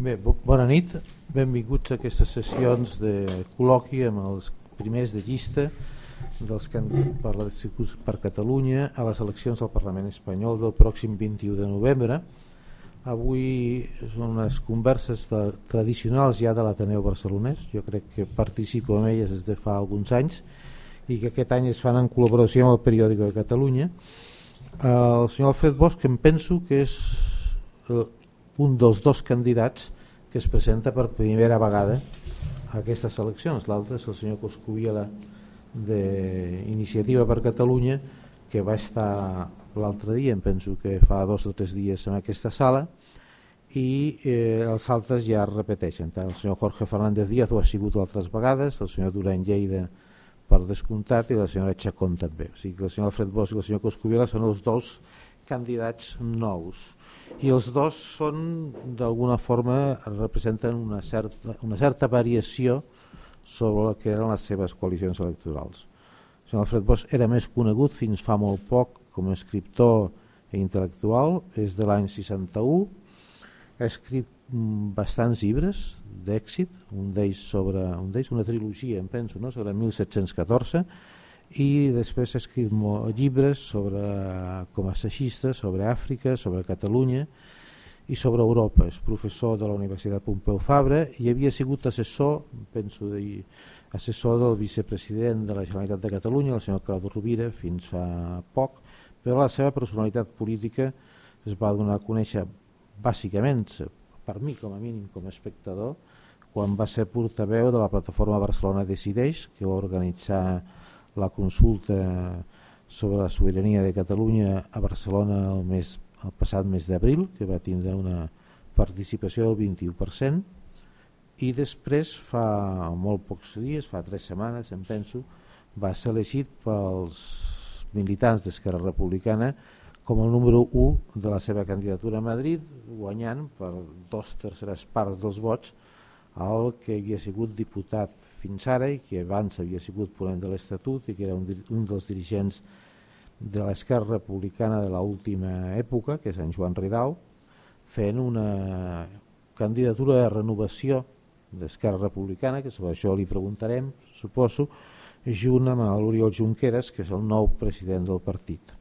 Bé, bona nit, benvinguts a aquestes sessions de col·loqui amb els primers de llista dels que per, la, per Catalunya a les eleccions al Parlament Espanyol del pròxim 21 de novembre. Avui són unes converses de, tradicionals ja de l'Ateneu Barcelonès, jo crec que participo en elles des de fa alguns anys i que aquest any es fan en col·laboració amb el periòdic de Catalunya. El senyor Alfred Bosch em penso que és un dels dos candidats que es presenta per primera vegada a aquestes eleccions. L'altre és el senyor Coscubiela d'Iniciativa per Catalunya que va estar l'altre dia, em penso que fa dos o tres dies en aquesta sala i eh, els altres ja es repeteixen. Tant el senyor Jorge Fernández Díaz ho ha sigut altres vegades, el senyor Duran Lleida per descomptat i la senyora Chacón també. O sigui que el senyor Alfred Bosch i el senyor Coscubiela són els dos candidats nous i els dos són d'alguna forma representen una certa, una certa variació sobre el que eren les seves coalicions electorals. El senyor Alfred Bosch era més conegut fins fa molt poc com a escriptor i intel·lectual, és de l'any 61, ha escrit mm, bastants llibres d'èxit, un d'ells sobre un d'ells una trilogia, em penso, no? sobre 1714, i després ha escrit llibres sobre, com a assagista sobre Àfrica, sobre Catalunya i sobre Europa. És professor de la Universitat Pompeu Fabra i havia sigut assessor, penso dir, assessor del vicepresident de la Generalitat de Catalunya, el senyor Claudio Rovira, fins fa poc, però la seva personalitat política es va donar a conèixer bàsicament, per mi com a mínim com a espectador, quan va ser portaveu de la plataforma Barcelona Decideix, que va organitzar la consulta sobre la sobirania de Catalunya a Barcelona el, mes, el passat mes d'abril, que va tindre una participació del 21%, i després fa molt pocs dies, fa tres setmanes em penso, va ser elegit pels militants d'Esquerra Republicana com el número 1 de la seva candidatura a Madrid, guanyant per dos terceres parts dels vots el que havia sigut diputat fins ara i que abans havia sigut ponent de l'Estatut i que era un, un dels dirigents de l'esquerra republicana de l'última època, que és en Joan Ridau, fent una candidatura de renovació d'Esquerra Republicana, que sobre això li preguntarem, suposo, junt amb l'Oriol Junqueras, que és el nou president del partit.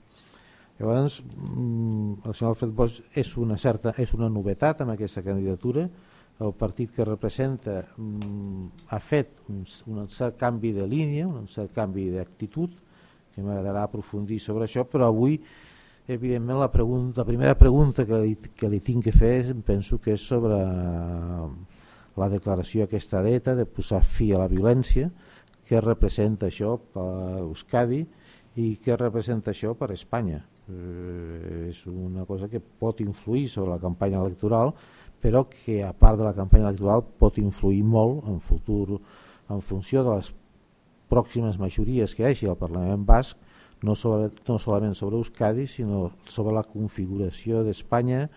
Llavors, mm, el senyor Alfred Bosch és una, certa, és una novetat amb aquesta candidatura, el partit que representa mm, ha fet un, cert canvi de línia, un cert canvi d'actitud, que m'agradarà aprofundir sobre això, però avui evidentment la, pregunta, la primera pregunta que li, que li tinc que fer penso que és sobre la declaració aquesta d'ETA de posar fi a la violència, què representa això per Euskadi i què representa això per Espanya. Eh, és una cosa que pot influir sobre la campanya electoral però que a part de la campanya electoral pot influir molt en futur en funció de les pròximes majories que hi hagi al Parlament Basc no, sobre, no solament sobre Euskadi sinó sobre la configuració d'Espanya.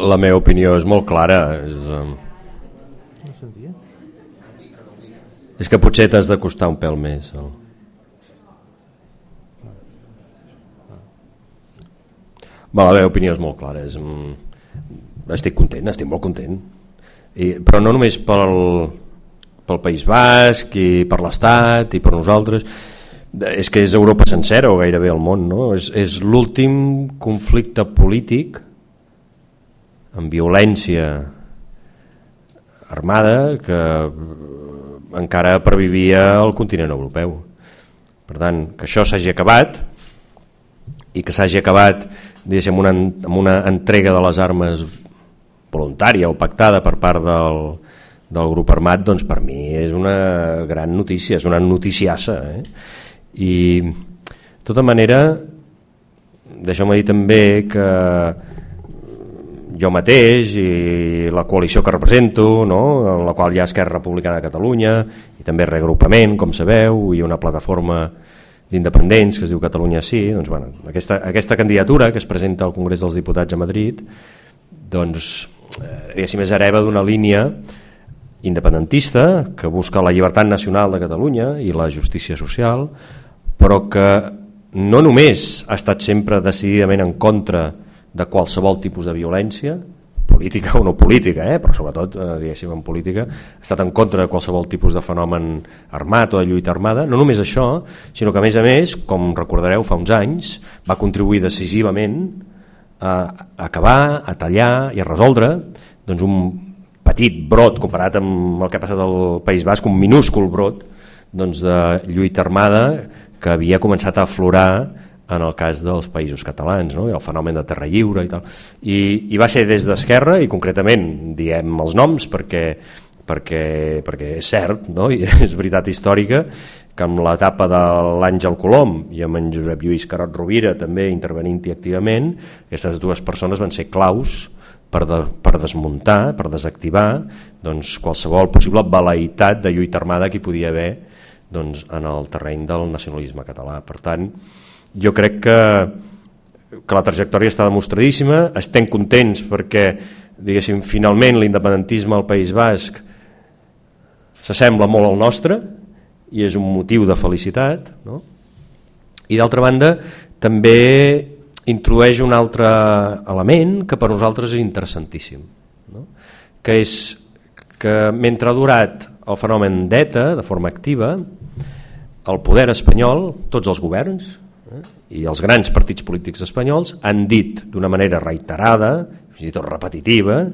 La meva opinió és molt clara és, um És que potser t'has de costar un pèl més. El... Va, la meva opinió és molt clara. És, mm, estic content, estic molt content. I, però no només pel, pel País Basc i per l'Estat i per nosaltres, és que és Europa sencera o gairebé el món. No? És, és l'últim conflicte polític amb violència armada que encara pervivia al continent europeu. Per tant, que això s'hagi acabat i que s'hagi acabat amb una, amb una entrega de les armes voluntària o pactada per part del, del grup armat, doncs per mi és una gran notícia, és una noticiassa. Eh? I, de tota manera, deixeu-me dir també que jo mateix i la coalició que represento, no? en la qual hi ha Esquerra Republicana de Catalunya i també regrupament, com sabeu, i una plataforma d'independents que es diu Catalunya Sí, doncs, bueno, aquesta, aquesta candidatura que es presenta al Congrés dels Diputats a Madrid doncs, eh, és hereva d'una línia independentista que busca la llibertat nacional de Catalunya i la justícia social, però que no només ha estat sempre decididament en contra de qualsevol tipus de violència, política o no política, eh? però sobretot eh, diguéssim en política, ha estat en contra de qualsevol tipus de fenomen armat o de lluita armada, no només això, sinó que a més a més, com recordareu fa uns anys, va contribuir decisivament a acabar, a tallar i a resoldre doncs, un petit brot comparat amb el que ha passat al País Basc, un minúscul brot doncs, de lluita armada que havia començat a aflorar en el cas dels països catalans, no? el fenomen de terra lliure i tal. I, i va ser des d'Esquerra, i concretament diem els noms perquè, perquè, perquè és cert, no? i és veritat històrica, que amb l'etapa de l'Àngel Colom i amb en Josep Lluís Carot Rovira també intervenint-hi activament, aquestes dues persones van ser claus per, de, per desmuntar, per desactivar doncs, qualsevol possible velaïtat de lluita armada que hi podia haver doncs, en el terreny del nacionalisme català. Per tant, jo crec que, que la trajectòria està demostradíssima, estem contents perquè diguéssim, finalment l'independentisme al País Basc s'assembla molt al nostre i és un motiu de felicitat no? i d'altra banda també introdueix un altre element que per nosaltres és interessantíssim no? que és que mentre ha durat el fenomen d'ETA de forma activa el poder espanyol, tots els governs i els grans partits polítics espanyols han dit d'una manera reiterada, fins i tot repetitiva,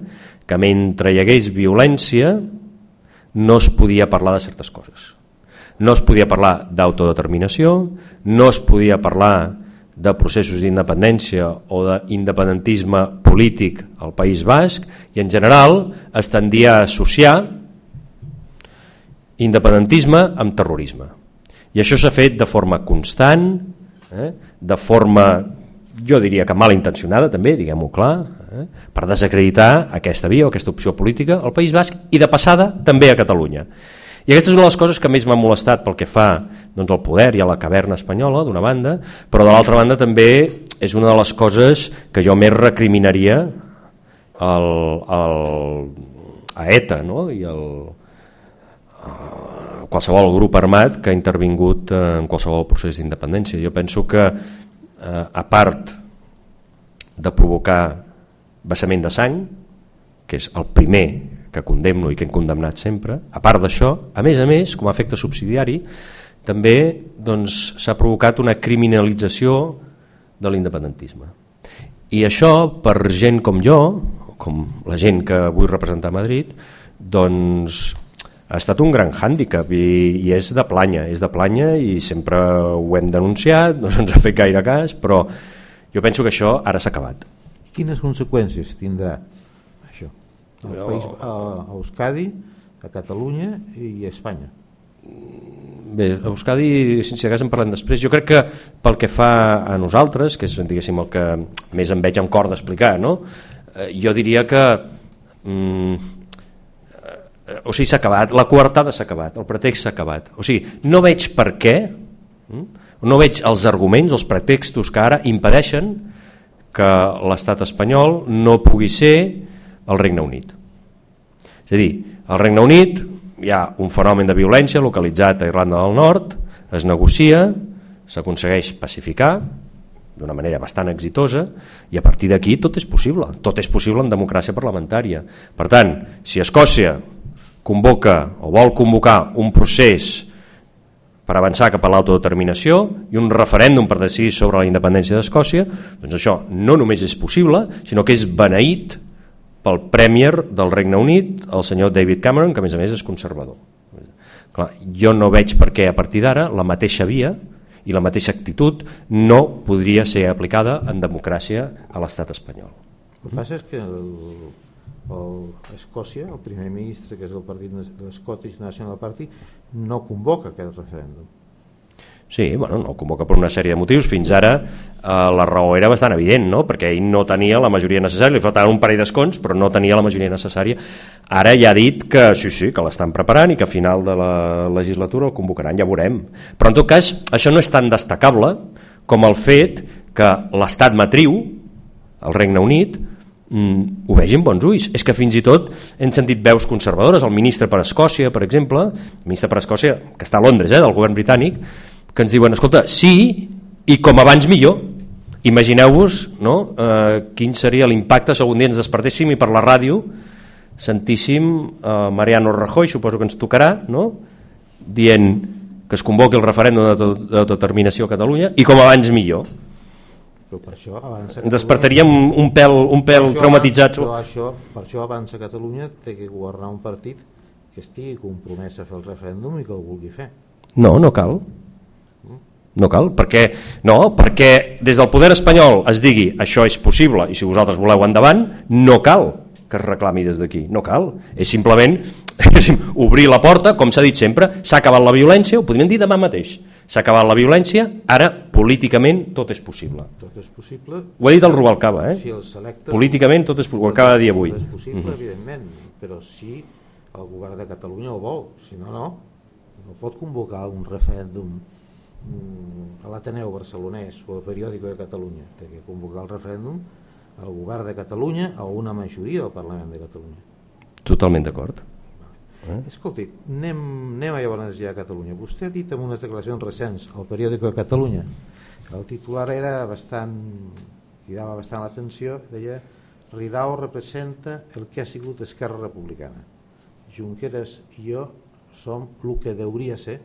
que mentre hi hagués violència no es podia parlar de certes coses. No es podia parlar d'autodeterminació, no es podia parlar de processos d'independència o d'independentisme polític al País Basc i en general es tendia a associar independentisme amb terrorisme. I això s'ha fet de forma constant, eh? de forma, jo diria que mal intencionada també, diguem-ho clar, eh? per desacreditar aquesta via o aquesta opció política al País Basc i de passada també a Catalunya. I aquesta és una de les coses que més m'ha molestat pel que fa doncs, al poder i a la caverna espanyola, d'una banda, però de l'altra banda també és una de les coses que jo més recriminaria al, al, a ETA no? i el, qualsevol grup armat que ha intervingut en qualsevol procés d'independència. Jo penso que, eh, a part de provocar vessament de sang, que és el primer que condemno i que hem condemnat sempre, a part d'això, a més a més, com a efecte subsidiari, també doncs, s'ha doncs, provocat una criminalització de l'independentisme. I això, per gent com jo, com la gent que vull representar a Madrid, doncs ha estat un gran hàndicap i, i és de planya, és de planya i sempre ho hem denunciat, no se'ns ha fet gaire cas, però jo penso que això ara s'ha acabat. Quines conseqüències tindrà això? Al país, a, a Euskadi, a Catalunya i a Espanya? Bé, a Euskadi, si de cas en parlem després, jo crec que pel que fa a nosaltres, que és diguéssim el que més em veig amb cor d'explicar, no? Eh, jo diria que mm, Eh, o sigui, s'ha acabat, la coartada s'ha acabat, el pretext s'ha acabat. O sigui, no veig per què, hm? no veig els arguments, els pretextos que ara impedeixen que l'estat espanyol no pugui ser el Regne Unit. És a dir, al Regne Unit hi ha un fenomen de violència localitzat a Irlanda del Nord, es negocia, s'aconsegueix pacificar d'una manera bastant exitosa i a partir d'aquí tot és possible, tot és possible en democràcia parlamentària. Per tant, si Escòcia convoca o vol convocar un procés per avançar cap a l'autodeterminació i un referèndum per decidir sobre la independència d'Escòcia, doncs això no només és possible, sinó que és beneït pel Premier del Regne Unit, el senyor David Cameron, que a més a més és conservador. Clar, jo no veig per què a partir d'ara la mateixa via i la mateixa actitud no podria ser aplicada en democràcia a l'estat espanyol. El que passa és que el, el, Escòcia, el primer ministre, que és del partit de Scottish National Party, no convoca aquest referèndum. Sí, bueno, no convoca per una sèrie de motius. Fins ara eh, la raó era bastant evident, no? perquè ell no tenia la majoria necessària, li faltaven un parell d'escons, però no tenia la majoria necessària. Ara ja ha dit que sí, sí, que l'estan preparant i que a final de la legislatura el convocaran, ja veurem. Però en tot cas, això no és tan destacable com el fet que l'estat matriu, el Regne Unit, mm, ho vegin bons ulls. És que fins i tot hem sentit veus conservadores, el ministre per Escòcia, per exemple, el ministre per Escòcia, que està a Londres, eh, del govern britànic, que ens diuen, escolta, sí, i com abans millor. Imagineu-vos no, eh, quin seria l'impacte algun dia ens despertéssim i per la ràdio sentíssim eh, Mariano Rajoy, suposo que ens tocarà, no? dient que es convoqui el referèndum d'autodeterminació a Catalunya i com abans millor però per això ens despertaríem un pèl, un pèl traumatitzats però això, per això abans a Catalunya té que governar un partit que estigui compromès a fer el referèndum i que el vulgui fer. No, no cal. No cal, perquè, no, perquè des del poder espanyol es digui això és possible i si vosaltres voleu endavant no cal que es reclami des d'aquí, no cal. És simplement obrir la porta, com s'ha dit sempre s'ha acabat la violència, ho podríem dir demà mateix s'ha acabat la violència, ara políticament tot és possible. Tot és possible. Ho ha dit el Rubalcaba, eh? Si els electes, políticament tot és possible, ho acaba de dir avui. Tot és possible, mm -hmm. evidentment, però si el govern de Catalunya ho vol, si no, no. No pot convocar un referèndum mm, a l'Ateneu barcelonès o al periòdico de Catalunya. Té que convocar el referèndum al govern de Catalunya o una majoria del Parlament de Catalunya. Totalment d'acord. Eh? Escolti, anem, anem a llavors ja a Catalunya. Vostè ha dit en unes declaracions recents al periòdico de Catalunya el titular era bastant cridava bastant l'atenció deia Ridao representa el que ha sigut Esquerra Republicana Junqueras i jo som el que deuria ser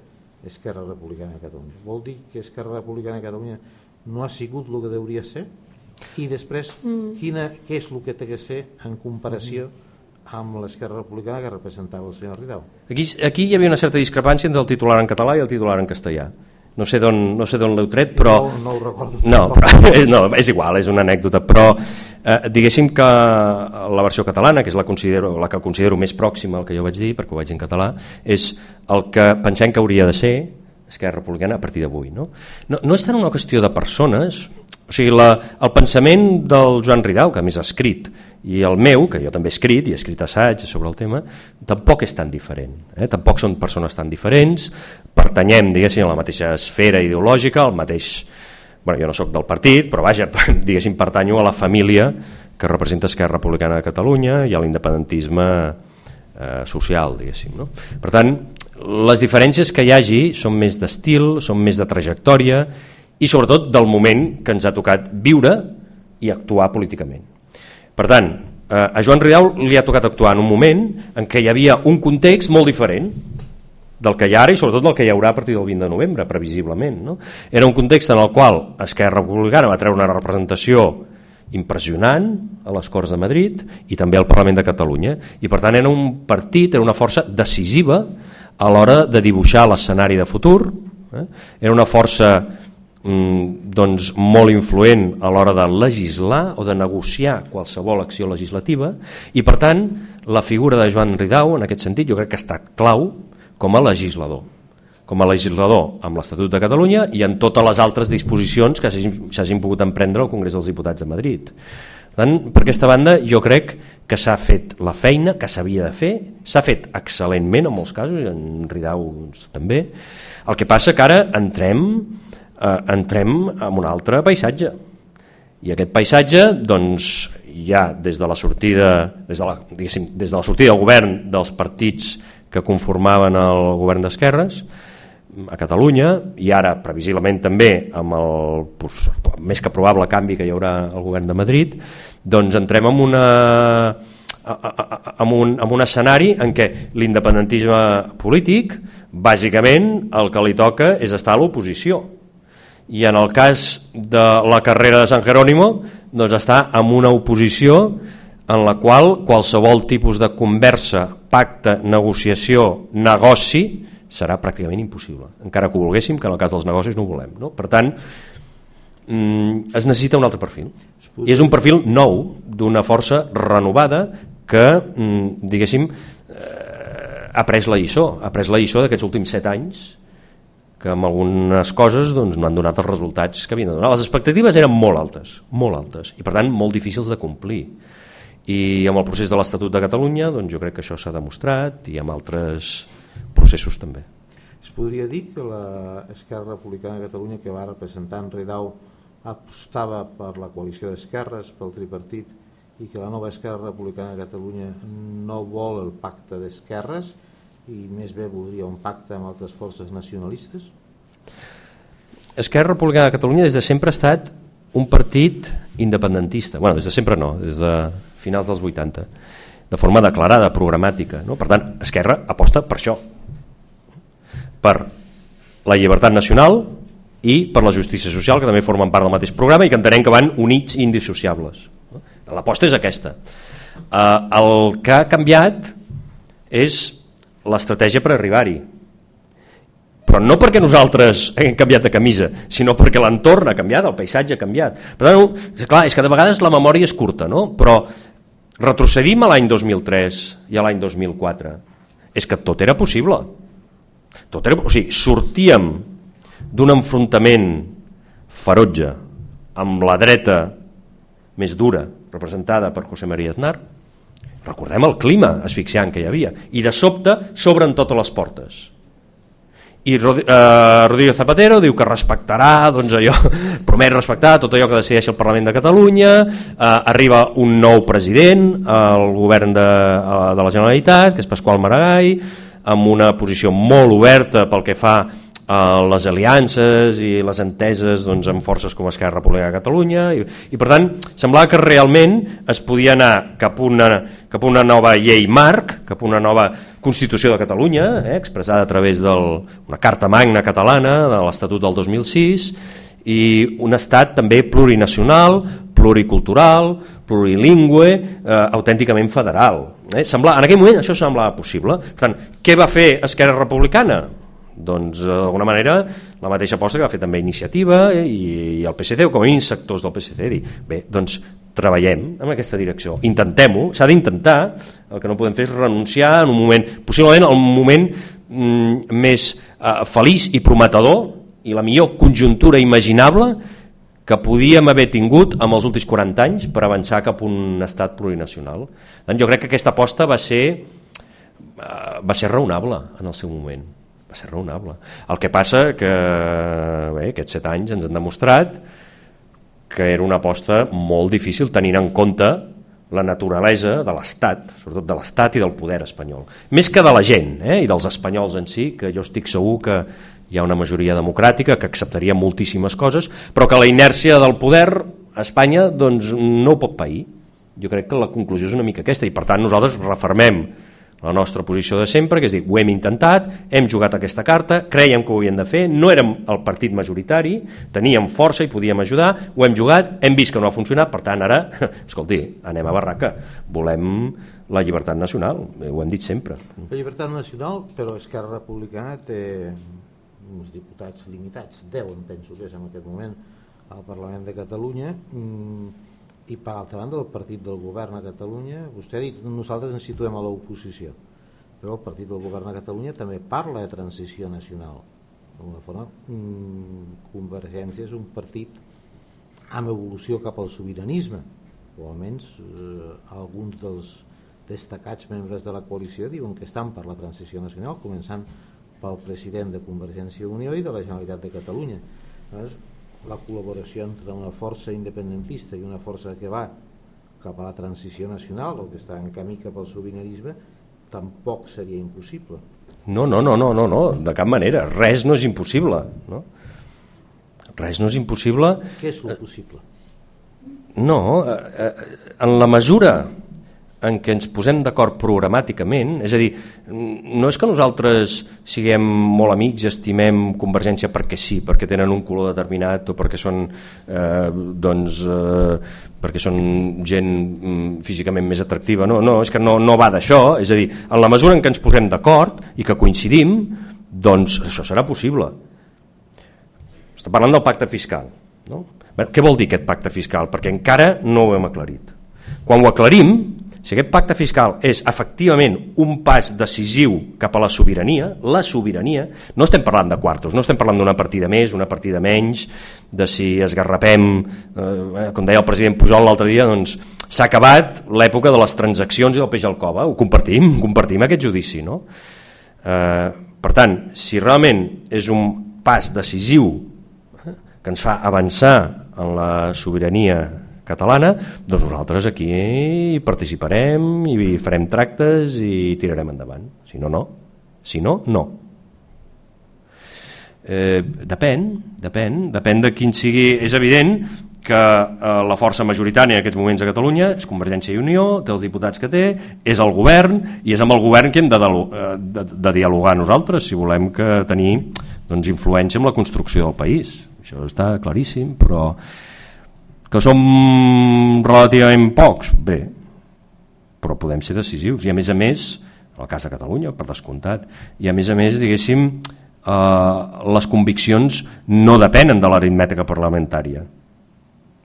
Esquerra Republicana de Catalunya vol dir que Esquerra Republicana de Catalunya no ha sigut el que deuria ser i després mm. quina, què és el que té que ser en comparació mm amb l'Esquerra Republicana que representava el senyor Ridau. Aquí, aquí hi havia una certa discrepància entre el titular en català i el titular en castellà. No sé d'on no sé l'heu tret, però... No, no ho recordo. No, però, no, és igual, és una anècdota, però eh, diguéssim que la versió catalana, que és la, considero, la que considero més pròxima al que jo vaig dir, perquè ho vaig en català, és el que pensem que hauria de ser Esquerra Republicana a partir d'avui. No? No, no és tant una qüestió de persones, o sigui, la, el pensament del Joan Ridau, que més ha escrit, i el meu, que jo també he escrit, i he escrit assaig sobre el tema, tampoc és tan diferent. Eh? Tampoc són persones tan diferents, pertanyem, a la mateixa esfera ideològica, al mateix... Bueno, jo no sóc del partit, però vaja, diguéssim, pertanyo a la família que representa Esquerra Republicana de Catalunya i a l'independentisme eh, social, diguéssim. No? Per tant, les diferències que hi hagi són més d'estil, són més de trajectòria i sobretot del moment que ens ha tocat viure i actuar políticament. Per tant, eh, a Joan Ridau li ha tocat actuar en un moment en què hi havia un context molt diferent del que hi ha ara i sobretot del que hi haurà a partir del 20 de novembre, previsiblement. No? Era un context en el qual Esquerra Republicana va treure una representació impressionant a les Corts de Madrid i també al Parlament de Catalunya i per tant era un partit, era una força decisiva a l'hora de dibuixar l'escenari de futur eh? era una força doncs, molt influent a l'hora de legislar o de negociar qualsevol acció legislativa i per tant la figura de Joan Ridau en aquest sentit jo crec que ha estat clau com a legislador com a legislador amb l'Estatut de Catalunya i en totes les altres disposicions que s'hagin pogut emprendre al Congrés dels Diputats de Madrid. Per tant, per aquesta banda, jo crec que s'ha fet la feina que s'havia de fer, s'ha fet excel·lentment en molts casos, en Ridau doncs, també. El que passa que ara entrem eh, entrem en un altre paisatge. I aquest paisatge, doncs, ja des de la sortida, des de la, des de la sortida del govern dels partits que conformaven el govern d'esquerres, a Catalunya i ara previsiblement també amb el pues, més que probable canvi que hi haurà al govern de Madrid doncs entrem en una en un, en un escenari en què l'independentisme polític bàsicament el que li toca és estar a l'oposició i en el cas de la carrera de San Jerónimo doncs està en una oposició en la qual qualsevol tipus de conversa, pacte, negociació, negoci serà pràcticament impossible, encara que ho volguéssim, que en el cas dels negocis no ho volem. No? Per tant, mm, es necessita un altre perfil. I és un perfil nou, d'una força renovada que, mm, diguéssim, eh, ha pres la lliçó, ha pres la lliçó d'aquests últims set anys que amb algunes coses doncs, no han donat els resultats que havien de donar. Les expectatives eren molt altes, molt altes, i per tant molt difícils de complir. I amb el procés de l'Estatut de Catalunya doncs, jo crec que això s'ha demostrat i amb altres processos també. Es podria dir que l'Esquerra Republicana de Catalunya que va representar en Redau apostava per la coalició d'esquerres, pel tripartit, i que la nova Esquerra Republicana de Catalunya no vol el pacte d'esquerres i més bé voldria un pacte amb altres forces nacionalistes? Esquerra Republicana de Catalunya des de sempre ha estat un partit independentista. bueno, des de sempre no, des de finals dels 80, de forma declarada, programàtica. No? Per tant, Esquerra aposta per això, per la llibertat nacional i per la justícia social, que també formen part del mateix programa i que entenem que van units i indissociables. L'aposta és aquesta. Eh, el que ha canviat és l'estratègia per arribar-hi però no perquè nosaltres hem canviat de camisa, sinó perquè l'entorn ha canviat, el paisatge ha canviat. Per tant, clar, és que de vegades la memòria és curta, no? però retrocedim a l'any 2003 i a l'any 2004. És que tot era possible. Tot era, o sigui, sortíem d'un enfrontament ferotge amb la dreta més dura, representada per José María Aznar, recordem el clima asfixiant que hi havia, i de sobte s'obren totes les portes. I eh, Rodríguez Zapatero diu que respectarà doncs allò, promet respectar tot allò que decideix el Parlament de Catalunya. Eh, arriba un nou president al govern de, eh, de la Generalitat que és Pasqual Maragall amb una posició molt oberta pel que fa a les aliances i les enteses doncs, amb forces com Esquerra Republicana de Catalunya i, i per tant semblava que realment es podia anar cap a una, cap a una nova llei marc, cap a una nova Constitució de Catalunya, eh, expressada a través d'una carta magna catalana de l'Estatut del 2006 i un estat també plurinacional, pluricultural, plurilingüe, eh, autènticament federal. Eh? Sembla, en aquell moment això semblava possible. Per tant, què va fer Esquerra Republicana? Doncs d'alguna manera la mateixa aposta que va fer també Iniciativa i, i el PSC o com a mínim sectors del PSC dir, bé, doncs treballem en aquesta direcció, intentem-ho. S'ha d'intentar, el que no podem fer és renunciar en un moment, possiblement el moment mm, més eh, feliç i prometedor i la millor conjuntura imaginable que podíem haver tingut amb els últims 40 anys per avançar cap a un estat plurinacional. Doncs jo crec que aquesta aposta va ser, eh, va ser raonable en el seu moment va ser raonable. El que passa que bé, aquests set anys ens han demostrat que era una aposta molt difícil tenint en compte la naturalesa de l'Estat, sobretot de l'Estat i del poder espanyol. Més que de la gent eh, i dels espanyols en si, que jo estic segur que hi ha una majoria democràtica que acceptaria moltíssimes coses, però que la inèrcia del poder a Espanya doncs, no ho pot pair. Jo crec que la conclusió és una mica aquesta i per tant nosaltres refermem la nostra posició de sempre, que és dir, ho hem intentat, hem jugat aquesta carta, creiem que ho havíem de fer, no érem el partit majoritari, teníem força i podíem ajudar, ho hem jugat, hem vist que no ha funcionat, per tant ara, escolti, anem a barraca, volem la llibertat nacional, ho hem dit sempre. La llibertat nacional, però Esquerra Republicana té uns diputats limitats, 10 em penso que és en aquest moment al Parlament de Catalunya, mm, i per altra banda el partit del govern a Catalunya vostè ha dit nosaltres ens situem a l'oposició però el partit del govern a Catalunya també parla de transició nacional. D'alguna forma mm, Convergència és un partit amb evolució cap al sobiranisme o almenys eh, alguns dels destacats membres de la coalició diuen que estan per la transició nacional començant pel president de Convergència i Unió i de la Generalitat de Catalunya. Llavors, la col·laboració entre una força independentista i una força que va cap a la transició nacional o que està en camí cap al sobiranisme tampoc seria impossible. No, no, no, no, no, no, de cap manera. Res no és impossible. No? Res no és impossible. Què és possible? No, eh, eh, en la mesura en què ens posem d'acord programàticament, és a dir, no és que nosaltres siguem molt amics i estimem Convergència perquè sí, perquè tenen un color determinat o perquè són, eh, doncs, eh, perquè són gent mm, físicament més atractiva, no, no és que no, no va d'això, és a dir, en la mesura en què ens posem d'acord i que coincidim, doncs això serà possible. Està parlant del pacte fiscal. No? Què vol dir aquest pacte fiscal? Perquè encara no ho hem aclarit. Quan ho aclarim, si aquest pacte fiscal és efectivament un pas decisiu cap a la sobirania, la sobirania, no estem parlant de quartos, no estem parlant d'una partida més, una partida menys, de si esgarrapem, eh, com deia el president Pujol l'altre dia, doncs s'ha acabat l'època de les transaccions i del peix al cova, ho compartim, compartim aquest judici, no? Eh, per tant, si realment és un pas decisiu eh, que ens fa avançar en la sobirania catalana, doncs nosaltres aquí participarem i farem tractes i tirarem endavant. Si no, no. Si no, no. Eh, depèn, depèn, depèn de quin sigui... És evident que eh, la força majoritària en aquests moments a Catalunya és Convergència i Unió, té els diputats que té, és el govern, i és amb el govern que hem de, de, de, de dialogar nosaltres si volem que tenir doncs, influència en la construcció del país. Això està claríssim, però que som relativament pocs, bé, però podem ser decisius. I a més a més, el cas de Catalunya, per descomptat, i a més a més, diguéssim, eh, les conviccions no depenen de l'aritmètica parlamentària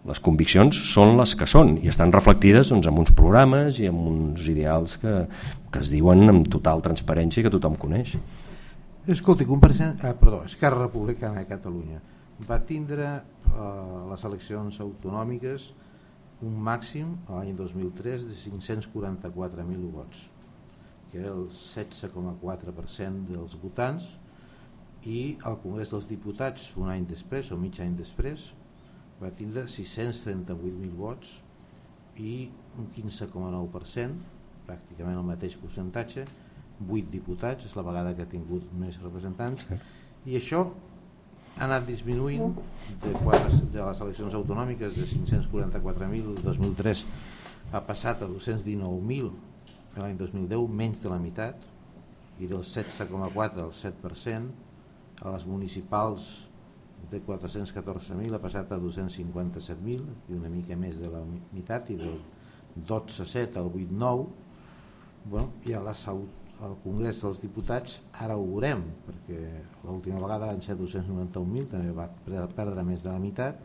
les conviccions són les que són i estan reflectides doncs, en uns programes i en uns ideals que, que es diuen amb total transparència i que tothom coneix. Escolti, ah, perdó, Esquerra Republicana de Catalunya va tindre eh, les eleccions autonòmiques un màxim l'any 2003 de 544.000 vots, que era el 16,4% dels votants, i al Congrés dels Diputats un any després o mig any després va tindre 638.000 vots i un 15,9%, pràcticament el mateix percentatge, 8 diputats, és la vegada que ha tingut més representants, i això ha anat disminuint de, quatre, de les eleccions autonòmiques de 544.000 el 2003 ha passat a 219.000 l'any 2010, menys de la meitat, i del 16,4 al 7%, a les municipals de 414.000 ha passat a 257.000 i una mica més de la meitat i del 12,7 al 8,9 bueno, i a la al Congrés dels Diputats ara ho veurem perquè l'última vegada van ser 291.000 també va perdre més de la meitat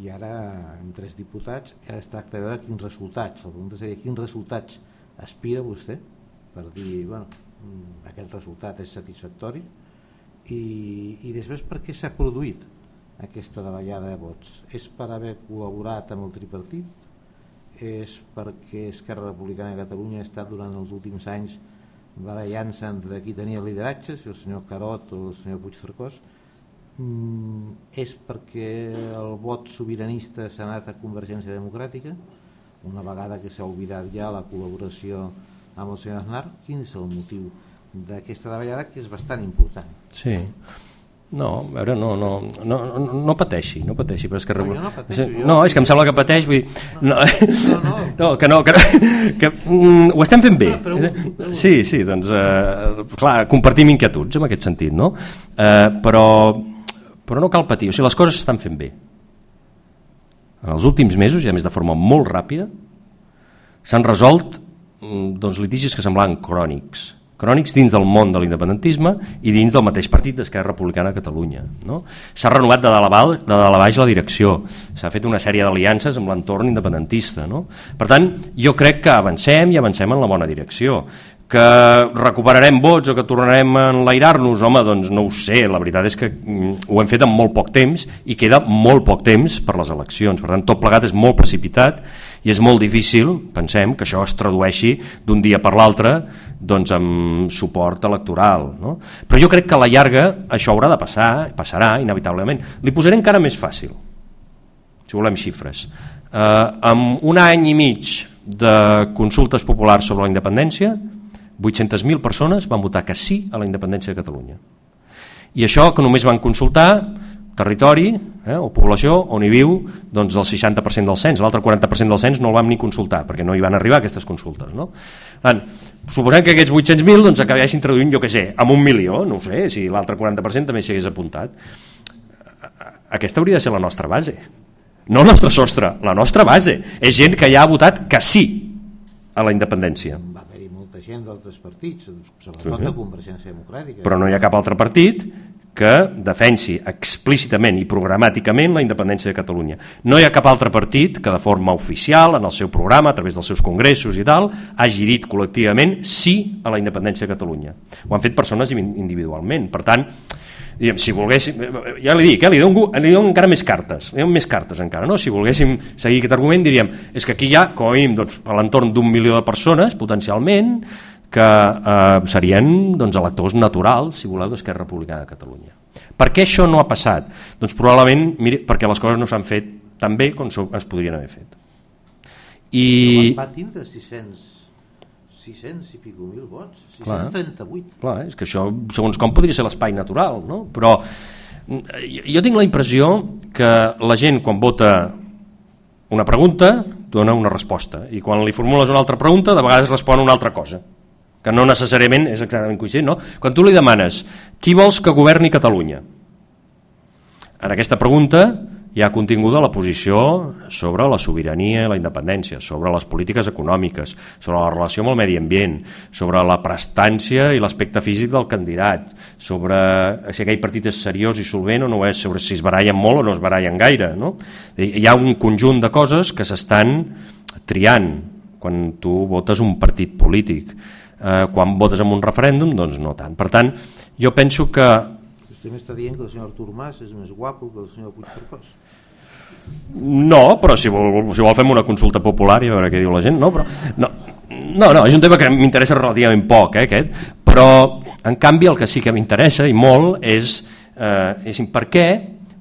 i ara amb tres diputats ara es tracta de veure quins resultats la pregunta seria quins resultats aspira vostè per dir bueno, mm, aquest resultat és satisfactori i, i després per què s'ha produït aquesta davallada de vots? És per haver col·laborat amb el tripartit? És perquè Esquerra Republicana de Catalunya ha estat durant els últims anys barallant-se entre qui tenia lideratge, si el senyor Carot o el senyor Puigcercós? Mm, és perquè el vot sobiranista s'ha anat a Convergència Democràtica? Una vegada que s'ha oblidat ja la col·laboració amb el senyor Aznar, quin és el motiu d'aquesta davallada que és bastant important. Sí. No, a veure, no, no, no, no pateixi, no pateixi, però és que... No, no, pateixo, jo... no, és que em sembla que pateix, vull dir... No, no, no, no que no, que, que mm, ho estem fent bé. Sí, sí, doncs, eh, clar, compartim inquietuds en aquest sentit, no? Eh, però, però no cal patir, o sigui, les coses s'estan fent bé. En els últims mesos, i a més de forma molt ràpida, s'han resolt mm, doncs, litigis que semblaven crònics, crònics dins del món de l'independentisme i dins del mateix partit d'Esquerra Republicana a Catalunya. No? S'ha renovat de dalt, a baix, de dalt a baix la direcció, s'ha fet una sèrie d'aliances amb l'entorn independentista. No? Per tant, jo crec que avancem i avancem en la bona direcció que recuperarem vots o que tornarem a enlairar-nos, home, doncs no ho sé, la veritat és que mm, ho hem fet en molt poc temps i queda molt poc temps per les eleccions, per tant tot plegat és molt precipitat i és molt difícil, pensem, que això es tradueixi d'un dia per l'altre doncs amb suport electoral. No? Però jo crec que a la llarga això haurà de passar, passarà inevitablement. Li posaré encara més fàcil, si volem xifres. Eh, amb un any i mig de consultes populars sobre la independència, 800.000 persones van votar que sí a la independència de Catalunya. I això que només van consultar territori eh, o població on hi viu doncs, el 60% del cens, l'altre 40% del cens no el vam ni consultar perquè no hi van arribar aquestes consultes. No? Tant, suposem que aquests 800.000 doncs, acabessin traduint, jo què sé, amb un milió, no sé, si l'altre 40% també s'hi hagués apuntat. Aquesta hauria de ser la nostra base. No el nostre sostre, la nostra base. És gent que ja ha votat que sí a la independència gent d'altres partits, sobretot de Convergència Democràtica. Però no hi ha cap altre partit que defensi explícitament i programàticament la independència de Catalunya. No hi ha cap altre partit que de forma oficial, en el seu programa, a través dels seus congressos i tal, hagi dit col·lectivament sí a la independència de Catalunya. Ho han fet persones individualment. Per tant, diguem, si volguéssim, ja li dic, eh, li, dono, li dono encara més cartes, li dono més cartes encara, no? si volguéssim seguir aquest argument diríem, és que aquí hi ha, com a mínim, doncs, a l'entorn d'un milió de persones, potencialment, que eh, serien doncs, electors naturals, si voleu, d'Esquerra Republicana de Catalunya. Per què això no ha passat? Doncs probablement miri, perquè les coses no s'han fet tan bé com es podrien haver fet. I... Va tindre 600, 600 i pico mil vots, 638. Clar, clar, és que això, segons com, podria ser l'espai natural, no? Però jo tinc la impressió que la gent, quan vota una pregunta, dona una resposta, i quan li formules una altra pregunta, de vegades respon una altra cosa que no necessàriament és exactament coincident, no? Quan tu li demanes qui vols que governi Catalunya? En aquesta pregunta hi ha continguda la posició sobre la sobirania i la independència, sobre les polítiques econòmiques, sobre la relació amb el medi ambient, sobre la prestància i l'aspecte físic del candidat, sobre si aquell partit és seriós i solvent o no és, sobre si es barallen molt o no es barallen gaire. No? Hi ha un conjunt de coses que s'estan triant quan tu votes un partit polític eh, quan votes en un referèndum, doncs no tant. Per tant, jo penso que... Vostè m'està dient que el senyor Artur Mas és més guapo que el senyor Puigcercós. No, però si vol, si vol fem una consulta popular i a veure què diu la gent. No, però, no, no, no és un tema que m'interessa relativament poc, eh, aquest, però en canvi el que sí que m'interessa i molt és, eh, és per què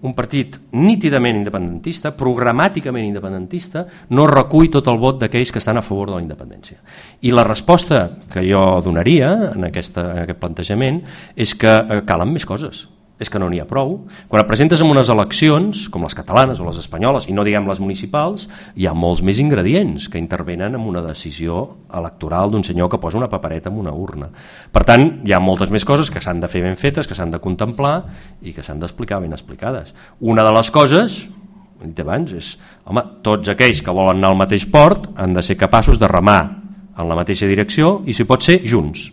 un partit nítidament independentista, programàticament independentista, no recull tot el vot d'aquells que estan a favor de la independència. I la resposta que jo donaria en, aquesta, en aquest plantejament és que eh, calen més coses és que no n'hi ha prou. Quan et presentes en unes eleccions, com les catalanes o les espanyoles, i no diguem les municipals, hi ha molts més ingredients que intervenen en una decisió electoral d'un senyor que posa una papereta en una urna. Per tant, hi ha moltes més coses que s'han de fer ben fetes, que s'han de contemplar i que s'han d'explicar ben explicades. Una de les coses, he dit abans, és, home, tots aquells que volen anar al mateix port han de ser capaços de remar en la mateixa direcció i, si pot ser, junts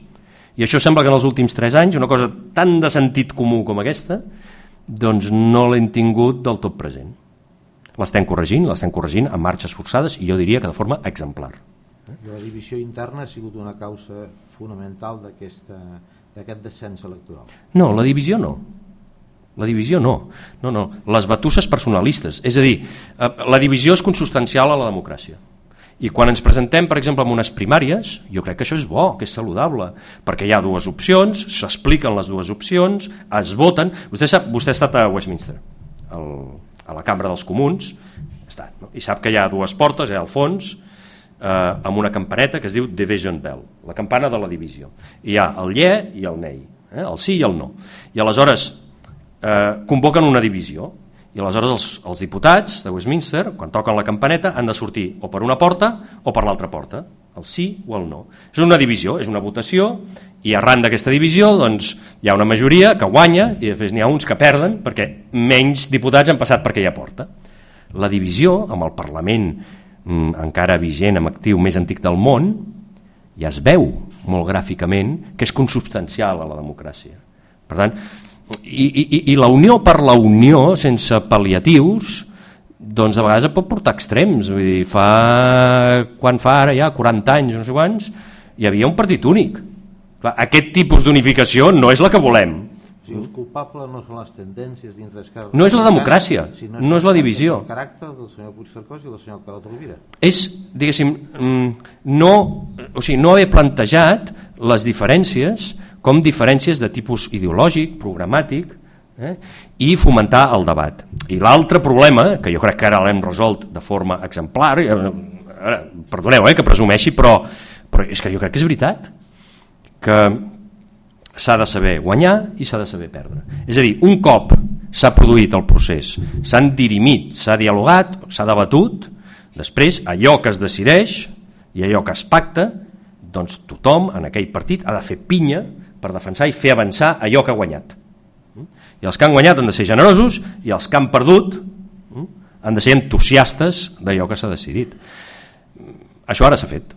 i això sembla que en els últims 3 anys, una cosa tan de sentit comú com aquesta, doncs no l'hem tingut del tot present. L'estem corregint, l'estem corregint amb marxes forçades i jo diria que de forma exemplar. La divisió interna ha sigut una causa fonamental d'aquest descens electoral. No, la divisió no. La divisió no. no, no. Les batusses personalistes. És a dir, eh, la divisió és consustancial a la democràcia. I quan ens presentem, per exemple, en unes primàries, jo crec que això és bo, que és saludable, perquè hi ha dues opcions, s'expliquen les dues opcions, es voten... Vostè sap, vostè ha estat a Westminster, el, a la Cambra dels Comuns, estat, no? i sap que hi ha dues portes eh, al fons, eh, amb una campaneta que es diu Division Bell, la campana de la divisió. Hi ha el lle i el nei, eh, el sí i el no. I aleshores eh, convoquen una divisió, i aleshores els, els diputats de Westminster, quan toquen la campaneta, han de sortir o per una porta o per l'altra porta, el sí o el no. És una divisió, és una votació, i arran d'aquesta divisió doncs, hi ha una majoria que guanya i després n'hi ha uns que perden perquè menys diputats han passat per aquella porta. La divisió, amb el Parlament mm, encara vigent, amb actiu més antic del món, ja es veu molt gràficament que és consubstancial a la democràcia. Per tant, i, i, i la unió per la unió sense pal·liatius doncs a vegades pot portar extrems. Vull dir, fa, quan fa ara ja 40 anys, no sé quants hi havia un partit únic. Clar, aquest tipus d'unificació no és la que volem. Si els culpables no són les tendències dintre d'Esquerra no és la democràcia, sinó no és la divisió. és el caràcter del senyor Puigcercós i del senyor Carot Rovira. És, diguéssim mm, no, o sigui, no haver plantejat les diferències com diferències de tipus ideològic, programàtic, eh? i fomentar el debat. I l'altre problema, que jo crec que ara l'hem resolt de forma exemplar, eh, ara, perdoneu eh, que presumeixi, però, però és que jo crec que és veritat, que s'ha de saber guanyar i s'ha de saber perdre. És a dir, un cop s'ha produït el procés, s'han dirimit, s'ha dialogat, s'ha debatut, després allò que es decideix i allò que es pacta, doncs tothom en aquell partit ha de fer pinya per defensar i fer avançar allò que ha guanyat. I els que han guanyat han de ser generosos i els que han perdut mm, han de ser entusiastes d'allò que s'ha decidit. Això ara s'ha fet.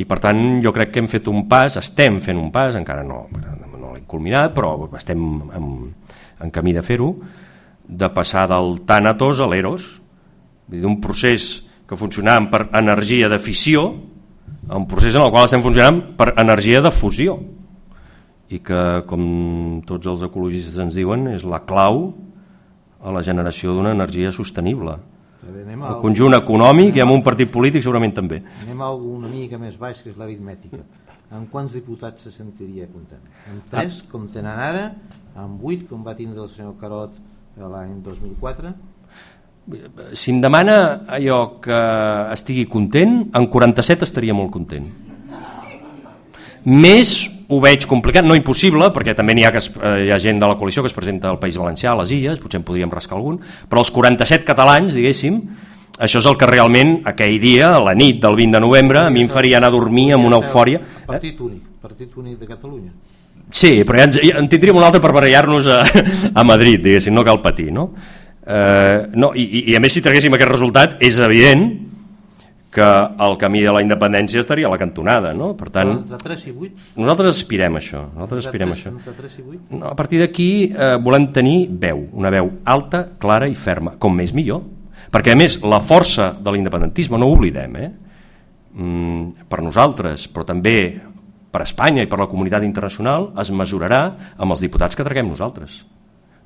I per tant jo crec que hem fet un pas, estem fent un pas, encara no, no l'hem culminat, però estem en, en camí de fer-ho, de passar del tànatos a l'eros, d'un procés que funcionàvem per energia de fissió a un procés en el qual estem funcionant per energia de fusió i que, com tots els ecologistes ens diuen, és la clau a la generació d'una energia sostenible. El conjunt econòmic i amb un partit polític segurament també. Anem a una mica més baix, que és l'aritmètica. Amb quants diputats se sentiria content? Amb tres, ah. com tenen ara, amb vuit, com va tindre el senyor Carot l'any 2004? si em demana allò que estigui content, en 47 estaria molt content. Més ho veig complicat, no impossible, perquè també n'hi ha, que es, eh, hi ha gent de la coalició que es presenta al País Valencià, a les Illes, potser en podríem rascar algun, però els 47 catalans, diguéssim, això és el que realment aquell dia, a la nit del 20 de novembre, a mi em faria anar a dormir amb una eufòria. Partit únic, partit únic de Catalunya. Sí, però ja, ens, ja en tindríem un altre per barallar-nos a, a Madrid, diguéssim, no cal patir, no? Eh, no i, I a més, si traguéssim aquest resultat, és evident que el camí de la independència estaria a la cantonada, no? Per tant, entre 3 i 8? Nosaltres aspirem a això, nosaltres aspirem a això. Entre 3 i 8? No, a partir d'aquí eh, volem tenir veu, una veu alta, clara i ferma, com més millor. Perquè a més, la força de l'independentisme, no ho oblidem, eh? Mm, per nosaltres, però també per Espanya i per la comunitat internacional, es mesurarà amb els diputats que traguem nosaltres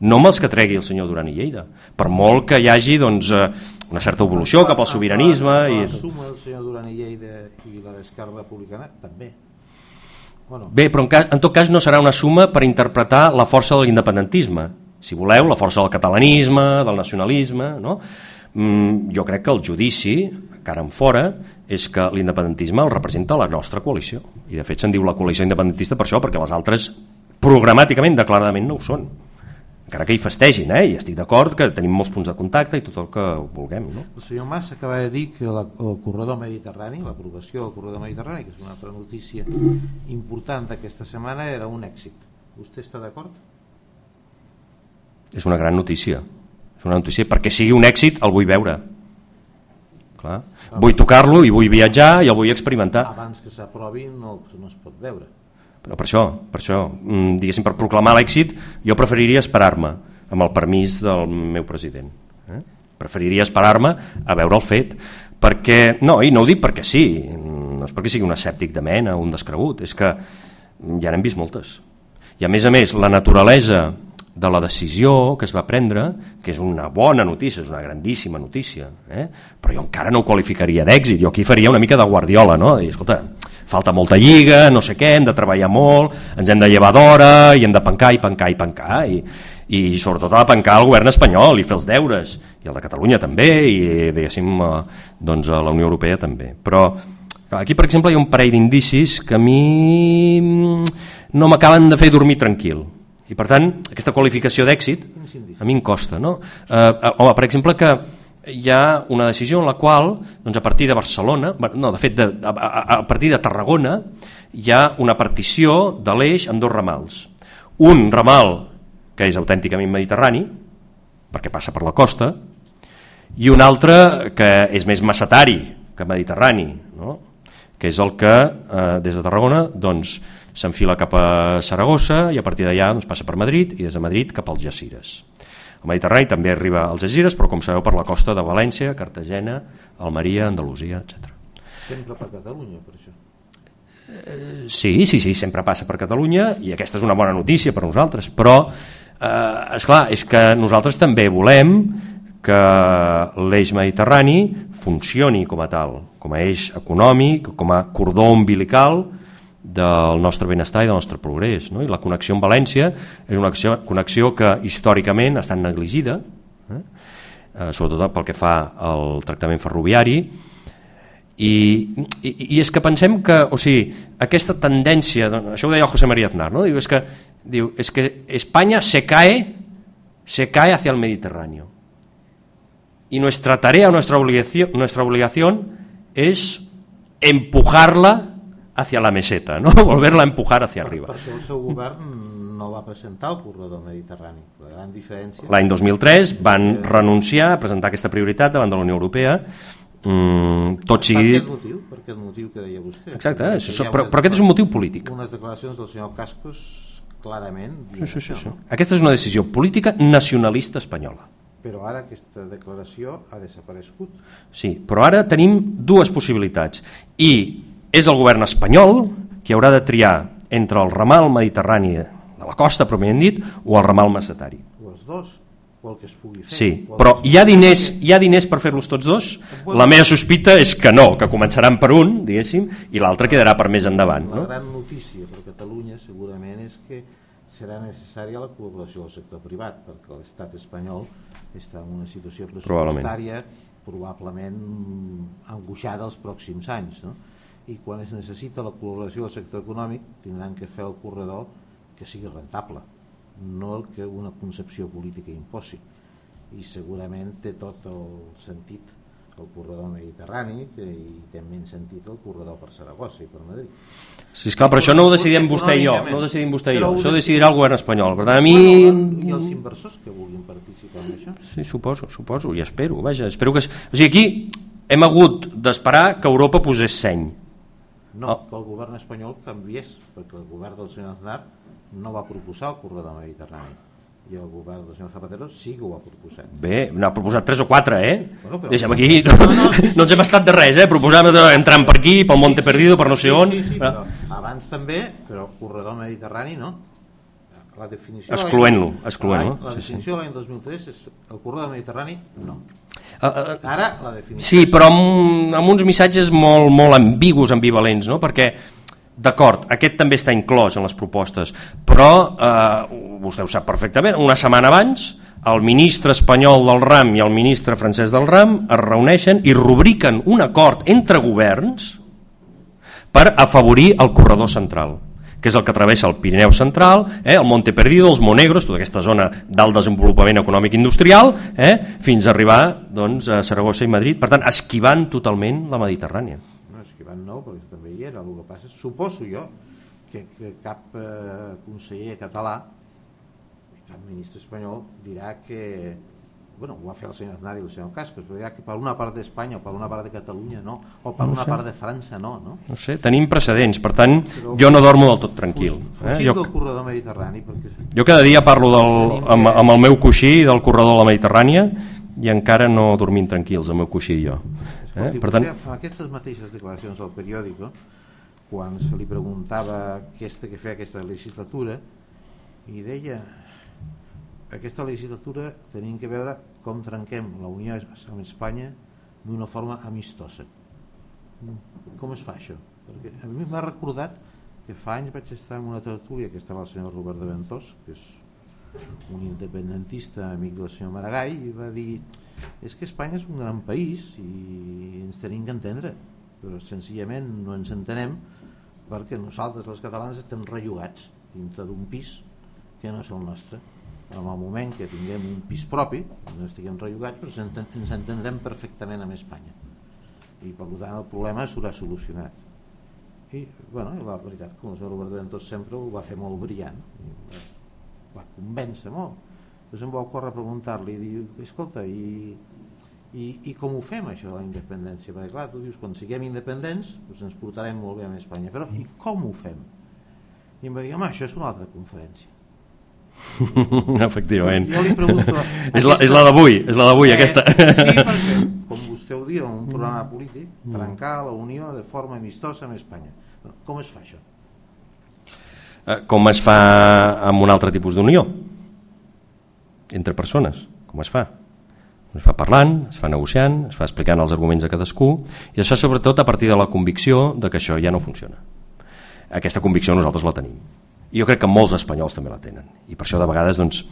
no amb els que tregui el senyor Duran i Lleida per molt que hi hagi doncs, eh, una certa evolució cap al sobiranisme la, i... la suma del senyor Duran i Lleida i la d'Esquerra Republicana també bueno. bé, però en, cas, en tot cas no serà una suma per interpretar la força de l'independentisme si voleu, la força del catalanisme del nacionalisme no? mm, jo crec que el judici cara en fora és que l'independentisme el representa la nostra coalició i de fet se'n diu la coalició independentista per això perquè les altres programàticament declaradament no ho són encara que hi festegin, eh? i estic d'acord que tenim molts punts de contacte i tot el que vulguem. No? El senyor Mas acaba de dir que la, el corredor mediterrani, l'aprovació del corredor mediterrani, que és una altra notícia important d'aquesta setmana, era un èxit. Vostè està d'acord? És una gran notícia. És una notícia perquè sigui un èxit el vull veure. Clar. Vull tocar-lo i vull viatjar i el vull experimentar. Abans que s'aprovi no, no es pot veure però per això, per això mm, diguéssim, per proclamar l'èxit jo preferiria esperar-me amb el permís del meu president eh? preferiria esperar-me a veure el fet perquè, no, i no ho dic perquè sí no és perquè sigui un escèptic de mena un descregut, és que ja n'hem vist moltes i a més a més la naturalesa de la decisió que es va prendre, que és una bona notícia, és una grandíssima notícia, eh? però jo encara no ho qualificaria d'èxit, jo aquí faria una mica de guardiola, no? I, escolta, falta molta lliga, no sé què, hem de treballar molt, ens hem de llevar d'hora i hem de pencar i pencar i pencar i, i sobretot ha de pencar el govern espanyol i fer els deures, i el de Catalunya també i diguéssim eh, doncs la Unió Europea també, però aquí per exemple hi ha un parell d'indicis que a mi mm, no m'acaben de fer dormir tranquil i per tant aquesta qualificació d'èxit a mi em costa no? Eh, eh, home, per exemple que hi ha una decisió en la qual doncs a partir de Barcelona, no, de fet de, a, a, a partir de Tarragona hi ha una partició de l'eix en dos ramals. Un ramal que és autènticament mediterrani, perquè passa per la costa, i un altre que és més massatari que mediterrani, no? que és el que eh, des de Tarragona doncs, s'enfila cap a Saragossa i a partir d'allà doncs, passa per Madrid i des de Madrid cap als Jacires. El Mediterrani també arriba als Algeciras, però com sabeu per la costa de València, Cartagena, Almeria, Andalusia, etc. Sempre per Catalunya, per això. Eh, sí, sí, sí, sempre passa per Catalunya i aquesta és una bona notícia per nosaltres, però eh, és clar, és que nosaltres també volem que l'eix mediterrani funcioni com a tal, com a eix econòmic, com a cordó umbilical del nostre benestar i del nostre progrés. No? I la connexió amb València és una acció, connexió que històricament ha estat negligida, eh? Eh, sobretot pel que fa al tractament ferroviari, i, i, i és que pensem que o sigui, aquesta tendència, doncs, això ho deia José María Aznar, no? diu, és, que, diu, és que Espanya se cae, se cae hacia el Mediterráneo. Y nuestra tarea, nuestra obligación, nuestra obligación es empujarla hacia la meseta, ¿no? volverla a empujar hacia arriba. Per, per això el seu govern no va presentar el corredor mediterrani. La gran diferència... L'any 2003 van renunciar a presentar aquesta prioritat davant de la Unió Europea Mm, tot sigui... Per aquest motiu, per aquest motiu que deia vostè. Exacte, això, això, però, però aquest és un motiu polític. Unes declaracions del senyor Cascos clarament... Sí, sí, sí, sí. Aquesta és una decisió política nacionalista espanyola. Però ara aquesta declaració ha desaparegut. Sí, però ara tenim dues possibilitats. I és el govern espanyol qui haurà de triar entre el ramal mediterrani de la costa, pròpiament dit, o el ramal massatari. O els dos, o el que es pugui fer. Sí, però hi ha diners, hi ha diners per fer-los tots dos? La meva sospita és que no, que començaran per un, diguéssim, i l'altre quedarà per més endavant. La no? gran notícia per Catalunya segurament és que serà necessària la col·laboració del sector privat perquè l'estat espanyol està en una situació pressupostària probablement angoixada els pròxims anys no? I quan es necessita la col·laboració del sector econòmic tindran que fer el corredor que sigui rentable no el que una concepció política imposi i segurament té tot el sentit el corredor mediterrani i té menys sentit el corredor per Saragossa i per Madrid. Sí, esclar, però això no ho decidim vostè i jo, no ho decidim vostè i jo, això ho decidirà el govern espanyol. Per tant, a mi... I els inversors que vulguin participar en això? Sí, suposo, suposo, i espero, vaja, espero que... O sigui, aquí hem hagut d'esperar que Europa posés seny. No, oh. que el govern espanyol canviés, perquè el govern del senyor Aznar no va proposar el corredor mediterrani i el govern del senyor Zapatero sí que ho ha proposat. Bé, n'ha proposat 3 o 4, eh? Bueno, però... Deixa'm aquí, no, no, no, sí, no ens hem estat de res, eh? Proposant entrant per aquí, pel Monte sí, Perdido, per no sé on... Sí, sí, sí, però abans també, però el corredor mediterrani no. La definició... Excloent-lo, excloent-lo. La definició sí, sí. de l'any 2003 és el corredor mediterrani, no. Uh, uh, Ara, la definició... Sí, però amb, amb uns missatges molt, molt ambigus, ambivalents, no? Perquè D'acord, aquest també està inclòs en les propostes, però eh, vostè ho sap perfectament, una setmana abans el ministre espanyol del RAM i el ministre francès del RAM es reuneixen i rubriquen un acord entre governs per afavorir el corredor central que és el que travessa el Pirineu central, eh, el Monte Perdido, els Monegros, tota aquesta zona d'alt desenvolupament econòmic industrial, eh, fins a arribar doncs, a Saragossa i Madrid, per tant, esquivant totalment la Mediterrània. No, esquivant no, perquè també hi era, el que passa, suposo jo, que, que cap eh, conseller català cap ministre espanyol dirà que bueno, ho va fer el senyor Aznar i el senyor Cascos, però dirà que per una part d'Espanya o per una part de Catalunya no, o per no una sé. part de França no, no. No sé, tenim precedents, per tant, però, jo no dormo del tot tranquil. eh? Jo, del corredor mediterrani. Perquè... Jo cada dia parlo del, amb, amb el meu coixí del corredor de la Mediterrània i encara no dormim tranquils, el meu coixí i jo. Eh? Escolti, per tant... aquestes mateixes declaracions al periòdico, quan se li preguntava aquesta que feia aquesta legislatura, i deia aquesta legislatura tenim que veure com trenquem la Unió amb Espanya d'una forma amistosa. Com es fa això? Perquè a mi m'ha recordat que fa anys vaig estar en una tertúlia que estava el senyor Robert de Ventós, que és un independentista amic del senyor Maragall, i va dir és que Espanya és un gran país i ens tenim que entendre, però senzillament no ens entenem perquè nosaltres, els catalans, estem rellogats dintre d'un pis que no és el nostre en el moment que tinguem un pis propi, no estiguem rellogats, però ens entendrem perfectament amb Espanya. I per tant el problema s'haurà solucionat. I, bueno, la veritat, com el senyor Robert Ventos sempre ho va fer molt brillant, va convèncer molt. Després em va ocórrer preguntar-li, diu, escolta, i, i, i com ho fem això de la independència? Perquè clar, tu dius, quan siguem independents doncs ens portarem molt bé amb Espanya, però i com ho fem? I em va dir, home, això és una altra conferència Efectivament. Jo li pregunto... és la, és la d'avui, és la d'avui, eh, aquesta. Sí, perquè, com vostè ho diu, un programa polític, trencar la unió de forma amistosa amb Espanya. Com es fa això? Eh, com es fa amb un altre tipus d'unió? Entre persones, com es fa? Es fa parlant, es fa negociant, es fa explicant els arguments de cadascú i es fa sobretot a partir de la convicció de que això ja no funciona. Aquesta convicció nosaltres la tenim i jo crec que molts espanyols també la tenen i per això de vegades doncs,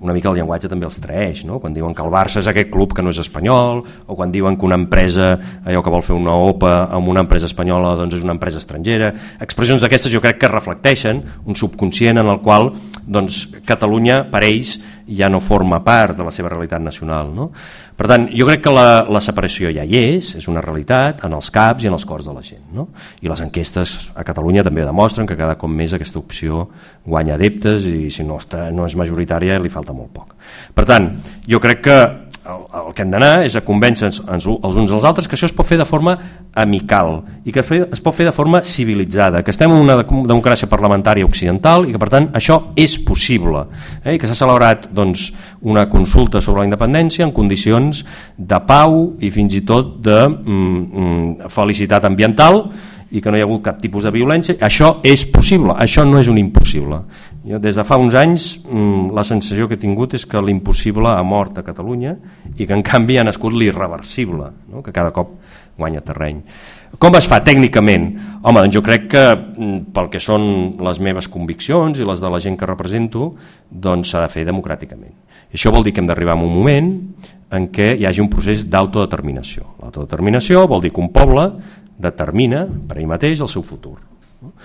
una mica el llenguatge també els traeix, no? quan diuen que el Barça és aquest club que no és espanyol, o quan diuen que una empresa, allò que vol fer una OPA amb una empresa espanyola doncs és una empresa estrangera, expressions d'aquestes jo crec que reflecteixen un subconscient en el qual doncs, Catalunya per ells ja no forma part de la seva realitat nacional. No? Per tant, jo crec que la, la separació ja hi és, és una realitat en els caps i en els cors de la gent. No? I les enquestes a Catalunya també demostren que cada cop més aquesta opció guanya adeptes i si no, està, no és majoritària li falta molt poc. Per tant, jo crec que el, el que hem d'anar és a convèncer els, els uns als altres que això es pot fer de forma amical i que es pot fer de forma civilitzada, que estem en una democràcia parlamentària occidental i que per tant això és possible eh? i que s'ha celebrat doncs, una consulta sobre la independència en condicions de pau i fins i tot de mm, mm, felicitat ambiental i que no hi ha hagut cap tipus de violència, això és possible, això no és un impossible. Jo des de fa uns anys mm, la sensació que he tingut és que l'impossible ha mort a Catalunya i que en canvi ha nascut l'irreversible, no? que cada cop guanya terreny. Com es fa tècnicament? Home, doncs jo crec que mm, pel que són les meves conviccions i les de la gent que represento, doncs s'ha de fer democràticament. I això vol dir que hem d'arribar a un moment en què hi hagi un procés d'autodeterminació. L'autodeterminació vol dir que un poble determina per ell mateix el seu futur. Eh,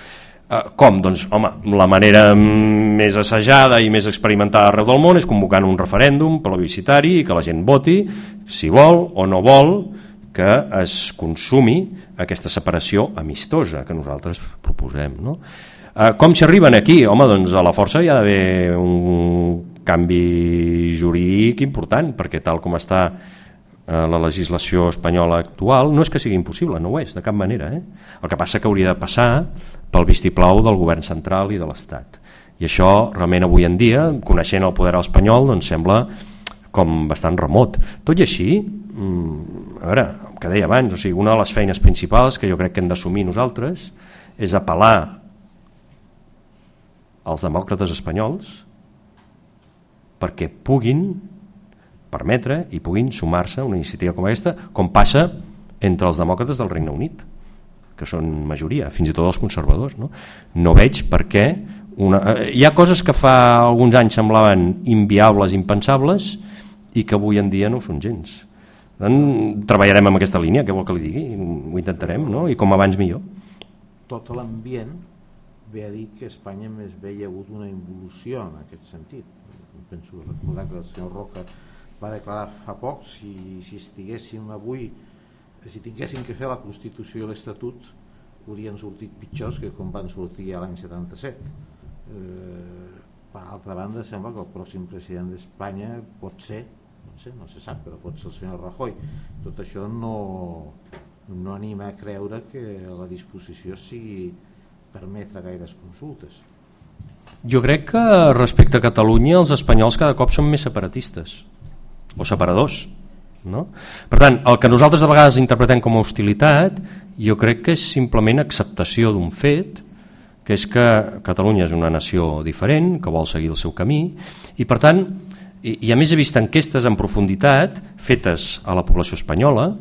com? Doncs, home, la manera més assajada i més experimentada arreu del món és convocant un referèndum plebiscitari i que la gent voti si vol o no vol que es consumi aquesta separació amistosa que nosaltres proposem. No? Eh, com s'arriben aquí? Home, doncs a la força hi ha d'haver un canvi jurídic important, perquè tal com està eh, la legislació espanyola actual no és que sigui impossible, no ho és, de cap manera. Eh? El que passa que hauria de passar pel vistiplau del govern central i de l'Estat. I això realment avui en dia, coneixent el poder espanyol, doncs sembla com bastant remot. Tot i així, mm, a veure, que deia abans, o sigui, una de les feines principals que jo crec que hem d'assumir nosaltres és apel·lar als demòcrates espanyols perquè puguin permetre i puguin sumar-se a una iniciativa com aquesta, com passa entre els demòcrates del Regne Unit que són majoria, fins i tot els conservadors. No, no veig per què... Una... Eh, hi ha coses que fa alguns anys semblaven inviables, impensables, i que avui en dia no ho són gens. Dan, treballarem en aquesta línia, què vol que li digui? Ho intentarem, no? i com abans millor. Tot l'ambient ve a dir que Espanya més bé hi ha hagut una involució en aquest sentit. Penso recordar que el senyor Roca va declarar fa poc si, si estiguéssim avui si tinguessin que fer la Constitució i l'Estatut haurien sortit pitjors que com van sortir l'any 77 eh, per altra banda sembla que el pròxim president d'Espanya pot ser no sé, no se sap, però pot ser el senyor Rajoy. Tot això no no anima a creure que la disposició sigui permetre gaires consultes. Jo crec que respecte a Catalunya els espanyols cada cop són més separatistes o separadors no? Per tant, el que nosaltres de vegades interpretem com a hostilitat jo crec que és simplement acceptació d'un fet que és que Catalunya és una nació diferent, que vol seguir el seu camí i per tant, i, i a més he vist enquestes en profunditat fetes a la població espanyola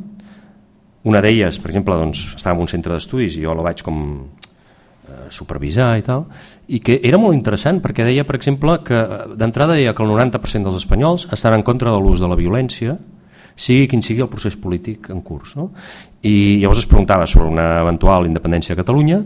una d'elles, per exemple, doncs, estava en un centre d'estudis i jo la vaig com eh, supervisar i tal, i que era molt interessant perquè deia, per exemple, que d'entrada deia que el 90% dels espanyols estan en contra de l'ús de la violència sigui quin sigui el procés polític en curs. No? I llavors es preguntava sobre una eventual independència de Catalunya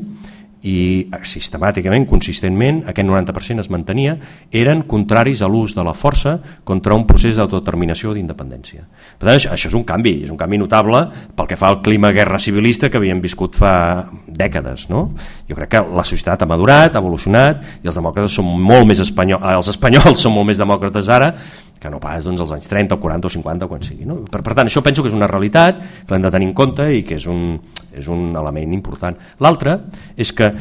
i sistemàticament, consistentment, aquest 90% es mantenia, eren contraris a l'ús de la força contra un procés d'autodeterminació o d'independència. Per tant, això, això és un canvi, és un canvi notable pel que fa al clima guerra civilista que havíem viscut fa dècades. No? Jo crec que la societat ha madurat, ha evolucionat, i els demòcrates són molt més espanyols, els espanyols són molt més demòcrates ara que no pas doncs, als anys 30 o 40 o 50 o quan sigui. No? Per, per tant, això penso que és una realitat que l'hem de tenir en compte i que és un, és un element important. L'altre és que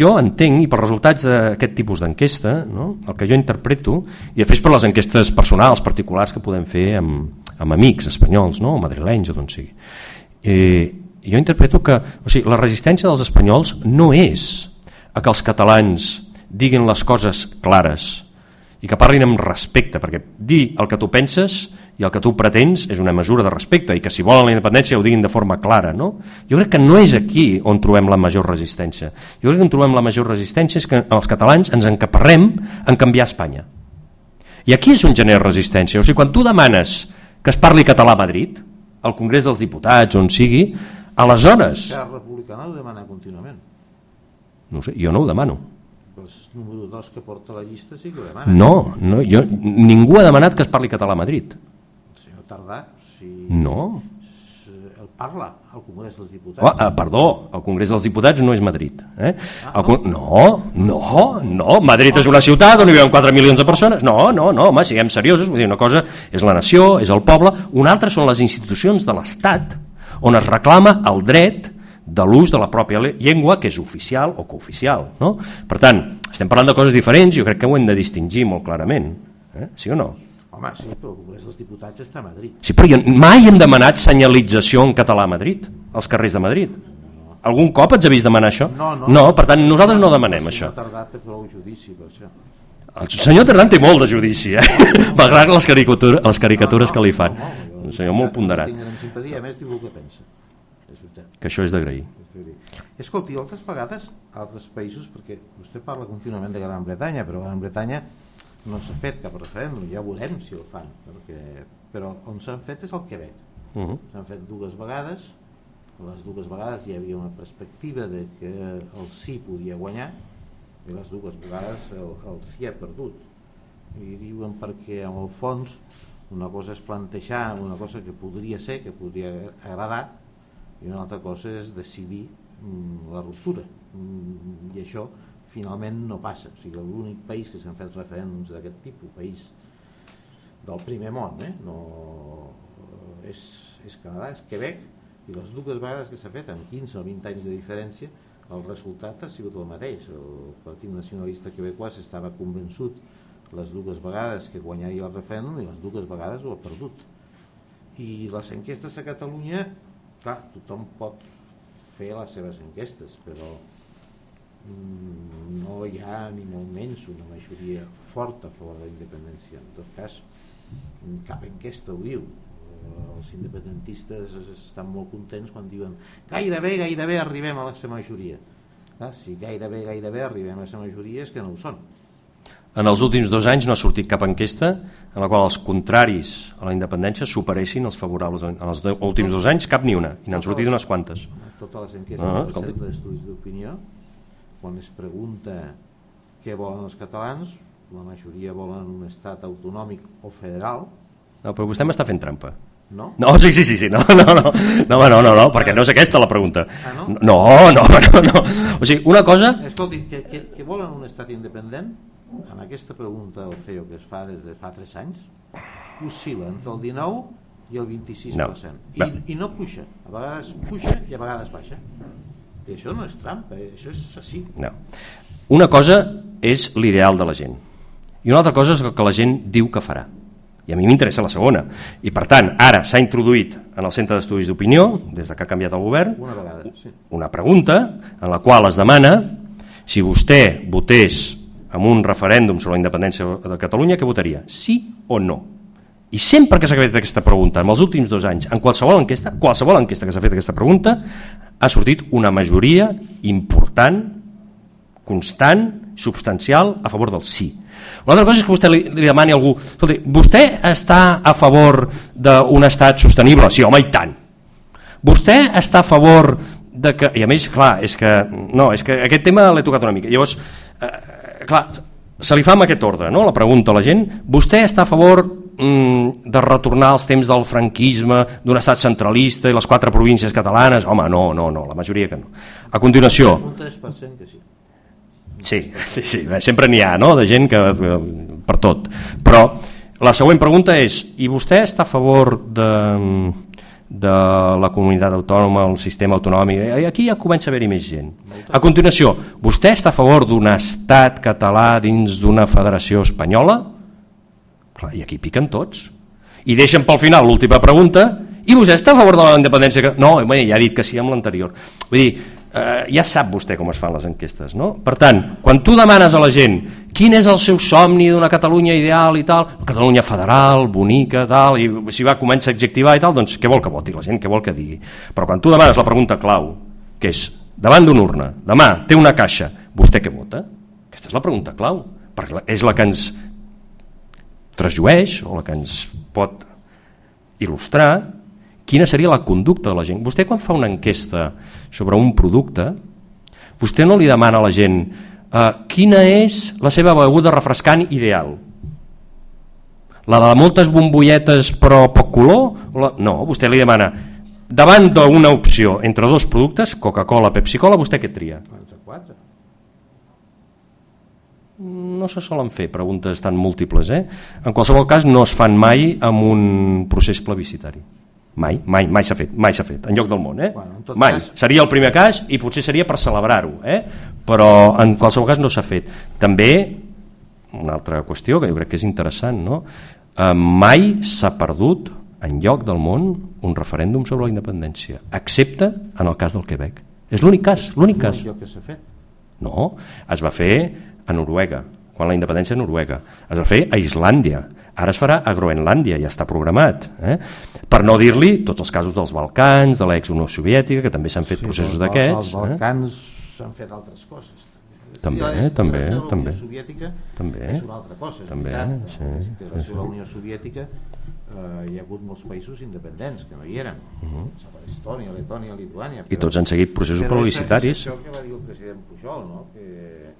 jo entenc, i per resultats d'aquest tipus d'enquesta, no? el que jo interpreto, i després per les enquestes personals, particulars que podem fer amb, amb amics espanyols, no? o madrilenys o d'on sigui, eh, jo interpreto que o sigui, la resistència dels espanyols no és a que els catalans diguin les coses clares, i que parlin amb respecte, perquè dir el que tu penses i el que tu pretens és una mesura de respecte i que si volen la independència ho diguin de forma clara. No? Jo crec que no és aquí on trobem la major resistència. Jo crec que on trobem la major resistència és que els catalans ens encaparrem en canviar Espanya. I aquí és on genera resistència. O sigui, quan tu demanes que es parli català a Madrid, al Congrés dels Diputats, on sigui, aleshores... La republicana ho demana contínuament. No sé, jo no ho demano número 2 que porta la llista sí que ho demana. No, no jo, ningú ha demanat que es parli català a Madrid. El senyor Tardà, si... No. El parla al Congrés dels Diputats. Oh, eh, perdó, el Congrés dels Diputats no és Madrid. Eh? Ah, no? no, no, no, Madrid no. és una ciutat on hi viuen 4 milions de persones. No, no, no, home, siguem seriosos. Vull dir, una cosa és la nació, és el poble, una altra són les institucions de l'Estat, on es reclama el dret de l'ús de la pròpia llengua, que és oficial o cooficial. No? Per tant, estem parlant de coses diferents i jo crec que ho hem de distingir molt clarament. Eh? Sí o no? Home, sí, però el Congrés dels Diputats està a Madrid. Sí, però jo mai hem demanat senyalització en català a Madrid, als carrers de Madrid. No. Algun cop ets vist demanar això? No, no. No, per tant, nosaltres no demanem això. El senyor Tardà prou judici per això. El senyor Tardà té molt de judici, eh? malgrat les caricatures, les caricatures no, no, que li fan. No, no, jo, un senyor molt ponderat. No tinc simpatia, a més diu el que pensa. És veritat. que això és d'agrair. Escolti, altres vegades, altres països, perquè vostè parla contínuament de Gran Bretanya, però Gran Bretanya no s'ha fet cap referèndum, ja veurem si el fan, perquè, però on s'han fet és el Quebec. Uh -huh. S'han fet dues vegades, les dues vegades hi havia una perspectiva de que el sí podia guanyar i les dues vegades el, el sí ha perdut. I diuen perquè en el fons una cosa és plantejar una cosa que podria ser, que podria agradar, i una altra cosa és decidir mm, la ruptura. Mm, I això finalment no passa. O sigui, l'únic país que s'han fet referèndums d'aquest tipus, país del primer món, eh? no, és, és Canadà, és Quebec, i les dues vegades que s'ha fet, amb 15 o 20 anys de diferència, el resultat ha sigut el mateix. El Partit Nacionalista Quebecois estava convençut les dues vegades que guanyaria el referèndum i les dues vegades ho ha perdut. I les enquestes a Catalunya, clar, tothom pot fer les seves enquestes, però mm, no hi ha ni molt menys una majoria forta a favor de la independència. En tot cas, cap enquesta ho diu. Els independentistes estan molt contents quan diuen gairebé, gairebé arribem a la seva majoria. Clar, si gairebé, gairebé arribem a la majoria és que no ho són. En els últims dos anys no ha sortit cap enquesta en la qual els contraris a la independència superessin els favorables. En els do, últims dos anys cap ni una, i n'han sortit unes quantes. Totes les enquestes Ah, del escolti. Centre d'Estudis d'Opinió, quan es pregunta què volen els catalans, la majoria volen un estat autonòmic o federal, No, però vostè m'està fent trampa. no? No, sí, sí, sí, sí. No, no, no, no, no, no, no, perquè no és aquesta la pregunta. Ah, no? No, no, no, no. O sigui, una cosa... Escolti, que, que, que volen un estat independent, en aquesta pregunta del CEO que es fa des de fa 3 anys, oscil·la entre el 19 i el 26%. No. I, I no puja. A vegades puja i a vegades baixa. I això no és trampa, eh? això és així. No. Una cosa és l'ideal de la gent i una altra cosa és el que la gent diu que farà. I a mi m'interessa la segona. I per tant, ara s'ha introduït en el centre d'estudis d'opinió, des de que ha canviat el govern, Una vegada, sí. una pregunta en la qual es demana si vostè votés en un referèndum sobre la independència de Catalunya, què votaria? Sí o no? I sempre que s'ha fet aquesta pregunta, en els últims dos anys, en qualsevol enquesta, qualsevol enquesta que s'ha fet aquesta pregunta, ha sortit una majoria important, constant, substancial, a favor del sí. Una altra cosa és que vostè li, li demani a algú, escolti, vostè està a favor d'un estat sostenible? Sí, home, i tant. Vostè està a favor de que... I a més, clar, és que, no, és que aquest tema l'he tocat una mica. Llavors, eh, clar, se li fa amb aquest ordre, no? la pregunta a la gent, vostè està a favor mm, de retornar als temps del franquisme, d'un estat centralista i les quatre províncies catalanes? Home, no, no, no, la majoria que no. A continuació, Un 3% que sí. Sí, sí, sí, sempre n'hi ha, no?, de gent que eh, per tot. Però la següent pregunta és, i vostè està a favor de, de la comunitat autònoma, el sistema autonòmic? Eh, Aquí ja comença a haver-hi més gent. A continuació, vostè està a favor d'un estat català dins d'una federació espanyola? Clar, i aquí piquen tots. I deixen pel final l'última pregunta, i vostè està a favor de la independència? No, home, ja ha dit que sí amb l'anterior. Vull dir, eh, ja sap vostè com es fan les enquestes, no? Per tant, quan tu demanes a la gent quin és el seu somni d'una Catalunya ideal i tal, Catalunya federal, bonica, tal, i si va comença a adjectivar i tal, doncs què vol que voti la gent, què vol que digui? Però quan tu demanes la pregunta clau, que és davant d'una urna, demà té una caixa, vostè què vota? Aquesta és la pregunta clau, perquè és la que ens trasllueix o la que ens pot il·lustrar quina seria la conducta de la gent. Vostè quan fa una enquesta sobre un producte, vostè no li demana a la gent eh, quina és la seva beguda refrescant ideal. La de moltes bombolletes però poc color? La... No, vostè li demana davant d'una opció entre dos productes, Coca-Cola, Pepsi-Cola, vostè què tria? Entre 4. No se solen fer preguntes tan múltiples, eh? En qualsevol cas no es fan mai amb un procés plebiscitari. Mai, mai, mai s'ha fet, mai s'ha fet, en lloc del món, eh? Bueno, mai. cas- Seria el primer cas i potser seria per celebrar-ho, eh? Però en qualsevol cas no s'ha fet. També, una altra qüestió que jo crec que és interessant, no? Eh, mai s'ha perdut en lloc del món un referèndum sobre la independència, excepte en el cas del Quebec. És l'únic cas, l'únic cas. Lloc que s'ha fet. No, es va fer a Noruega, quan la independència de Noruega. Es va fer a Islàndia, ara es farà a Groenlàndia, ja està programat. Eh? Per no dir-li tots els casos dels Balcans, de l'ex-Unió Soviètica, que també s'han fet sí, processos d'aquests. Els eh? Balcans eh? S'han fet altres coses. També, eh? també, la també. Unió Soviètica també, és una altra cosa. És també, veritat, sí, la integració de la Unió Soviètica eh, hi ha hagut molts països independents que no hi eren. Uh -huh. Estònia, Letònia, Lituània. I tots han seguit processos publicitaris. Això que va dir el president Pujol, no? que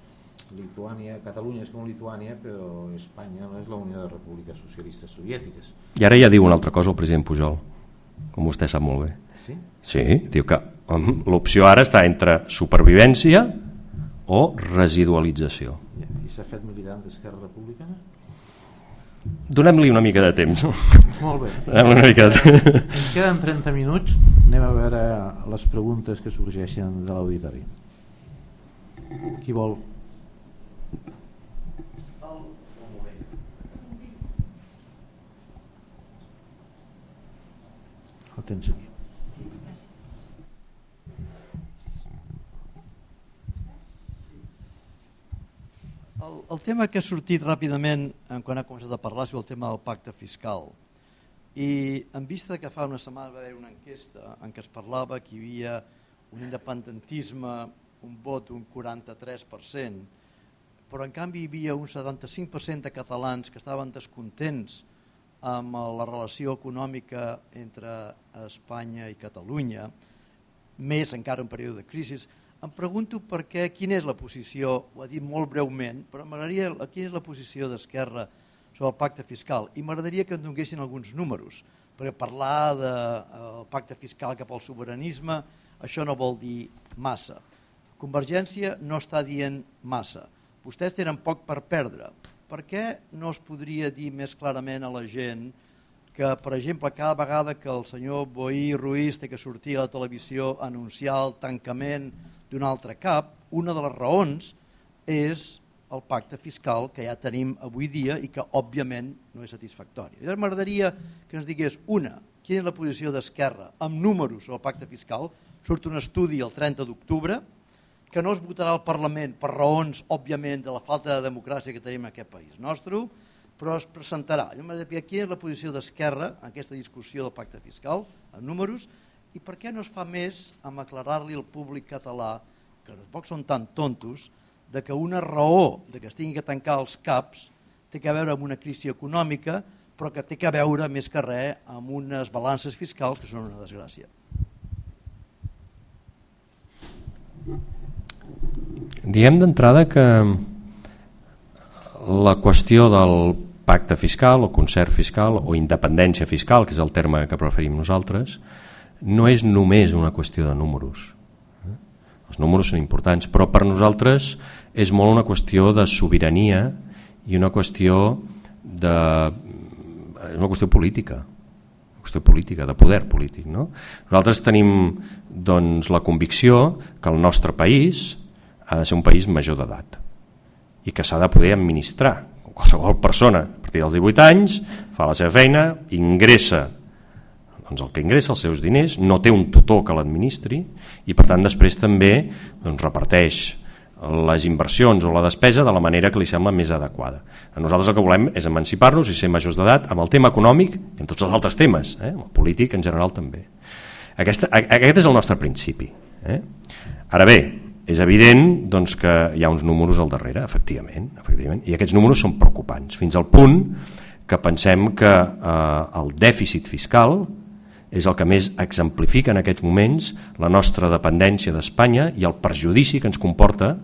Lituània, Catalunya és com Lituània, però Espanya no és la Unió de Repúbliques Socialistes Soviètiques. I ara ja diu una altra cosa el president Pujol, com vostè sap molt bé. Sí? Sí, diu que l'opció ara està entre supervivència o residualització. I s'ha fet militant d'Esquerra Republicana? Donem-li una mica de temps. Molt bé. Donem una mica de temps. Ens queden 30 minuts. Anem a veure les preguntes que sorgeixen de l'auditori. Qui vol? El tens aquí. El, tema que ha sortit ràpidament quan ha començat a parlar és el tema del pacte fiscal. I en vista que fa una setmana va haver una enquesta en què es parlava que hi havia un independentisme, un vot un 43%, però en canvi hi havia un 75% de catalans que estaven descontents amb la relació econòmica entre Espanya i Catalunya, més encara en període de crisi, em pregunto per què, quina és la posició, ho ha dit molt breument, però m'agradaria quina és la posició d'Esquerra sobre el pacte fiscal i m'agradaria que em donguessin alguns números, perquè parlar del eh, pacte fiscal cap al sobiranisme, això no vol dir massa. Convergència no està dient massa. Vostès tenen poc per perdre. Per què no es podria dir més clarament a la gent que, per exemple, cada vegada que el senyor Boí Ruiz té que sortir a la televisió a anunciar el tancament d'un altre cap, una de les raons és el pacte fiscal que ja tenim avui dia i que, òbviament, no és satisfactori. Llavors, m'agradaria que ens digués, una, quina és la posició d'Esquerra amb números sobre el pacte fiscal. Surt un estudi el 30 d'octubre que no es votarà al Parlament per raons, òbviament, de la falta de democràcia que tenim en aquest país nostre, però es presentarà. Llavors, m'agradaria quina és la posició d'Esquerra en aquesta discussió del pacte fiscal, amb números, i per què no es fa més amb aclarar-li al públic català, que pocs són tan tontos, de que una raó de que es tingui que tancar els CAPs té que veure amb una crisi econòmica, però que té que veure més que res amb unes balances fiscals que són una desgràcia. Diem d'entrada que la qüestió del pacte fiscal o concert fiscal o independència fiscal, que és el terme que preferim nosaltres, no és només una qüestió de números. Eh? Els números són importants, però per nosaltres és molt una qüestió de sobirania i una qüestió de una qüestió política una qüestió política, de poder polític no? nosaltres tenim doncs, la convicció que el nostre país ha de ser un país major d'edat i que s'ha de poder administrar qualsevol persona a partir dels 18 anys fa la seva feina, ingressa doncs el que ingressa els seus diners, no té un tutor que l'administri i per tant després també doncs, reparteix les inversions o la despesa de la manera que li sembla més adequada. A nosaltres el que volem és emancipar-nos i ser majors d'edat amb el tema econòmic i amb tots els altres temes, eh? el polític en general també. Aquesta, aquest és el nostre principi. Eh? Ara bé, és evident doncs, que hi ha uns números al darrere, efectivament, efectivament, i aquests números són preocupants, fins al punt que pensem que eh, el dèficit fiscal és el que més exemplifica en aquests moments la nostra dependència d'Espanya i el perjudici que ens comporta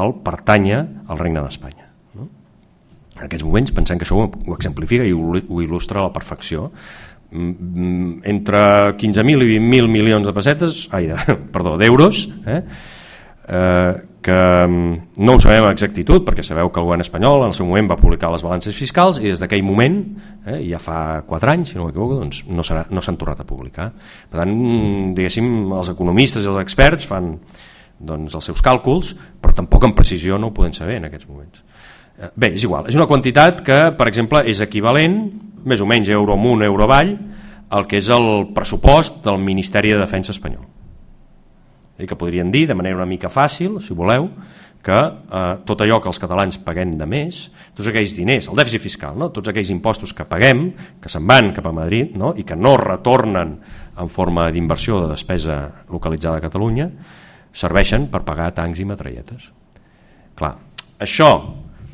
el pertànyer al Regne d'Espanya. No? En aquests moments pensem que això ho, exemplifica i ho, ho il·lustra a la perfecció. Mm, mm, entre 15.000 i 20.000 milions de pessetes, ai, de, perdó, d'euros, eh? eh, que mm, no ho sabem amb exactitud perquè sabeu que el govern espanyol en el seu moment va publicar les balances fiscals i des d'aquell moment, eh, ja fa 4 anys si no m'equivoco, doncs no s'han no tornat a publicar. Per tant, mm, diguéssim els economistes i els experts fan doncs, els seus càlculs però tampoc en precisió no ho poden saber en aquests moments. Eh, bé, és igual, és una quantitat que per exemple és equivalent més o menys euro amunt, euro avall el que és el pressupost del Ministeri de Defensa espanyol i que podrien dir de manera una mica fàcil, si voleu, que eh, tot allò que els catalans paguem de més, tots aquells diners, el dèficit fiscal, no? tots aquells impostos que paguem, que se'n van cap a Madrid no? i que no retornen en forma d'inversió de despesa localitzada a Catalunya, serveixen per pagar tancs i metralletes. Clar, això,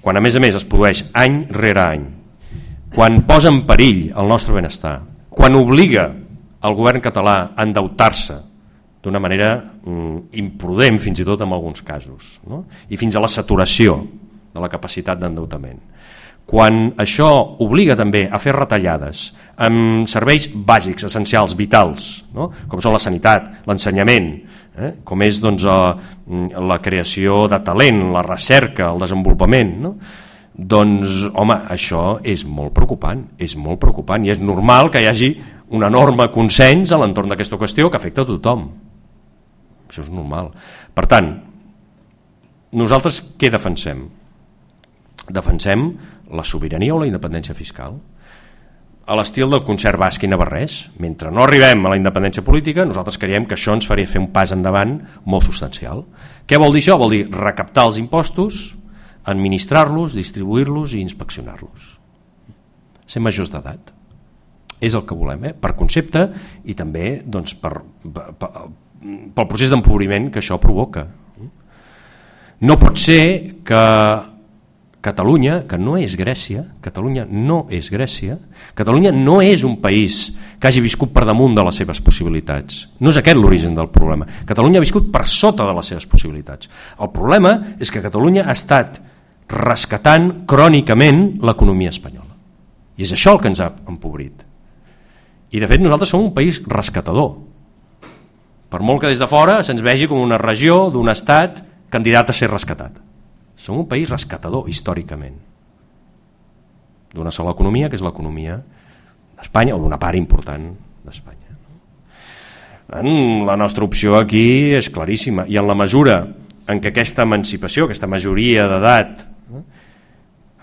quan a més a més es produeix any rere any, quan posa en perill el nostre benestar, quan obliga el govern català a endeutar-se d'una manera mm, imprudent fins i tot en alguns casos no? i fins a la saturació de la capacitat d'endeutament quan això obliga també a fer retallades amb serveis bàsics, essencials, vitals, no? com són la sanitat, l'ensenyament, eh? com és doncs, eh, la creació de talent, la recerca, el desenvolupament, no? doncs, home, això és molt preocupant, és molt preocupant i és normal que hi hagi un enorme consens a l'entorn d'aquesta qüestió que afecta a tothom. Això és normal. Per tant, nosaltres què defensem? Defensem la sobirania o la independència fiscal. A l'estil del concert basc i navarrès, mentre no arribem a la independència política, nosaltres creiem que això ens faria fer un pas endavant molt substancial. Què vol dir això? Vol dir recaptar els impostos, administrar-los, distribuir-los i inspeccionar-los. Ser majors d'edat. És el que volem, eh? per concepte i també doncs, per, per, pel procés d'empobriment que això provoca. No pot ser que Catalunya, que no és Grècia, Catalunya no és Grècia, Catalunya no és un país que hagi viscut per damunt de les seves possibilitats. No és aquest l'origen del problema. Catalunya ha viscut per sota de les seves possibilitats. El problema és que Catalunya ha estat rescatant crònicament l'economia espanyola. I és això el que ens ha empobrit. I de fet nosaltres som un país rescatador per molt que des de fora se'ns vegi com una regió d'un estat candidat a ser rescatat. Som un país rescatador històricament d'una sola economia, que és l'economia d'Espanya, o d'una part important d'Espanya. La nostra opció aquí és claríssima, i en la mesura en què aquesta emancipació, aquesta majoria d'edat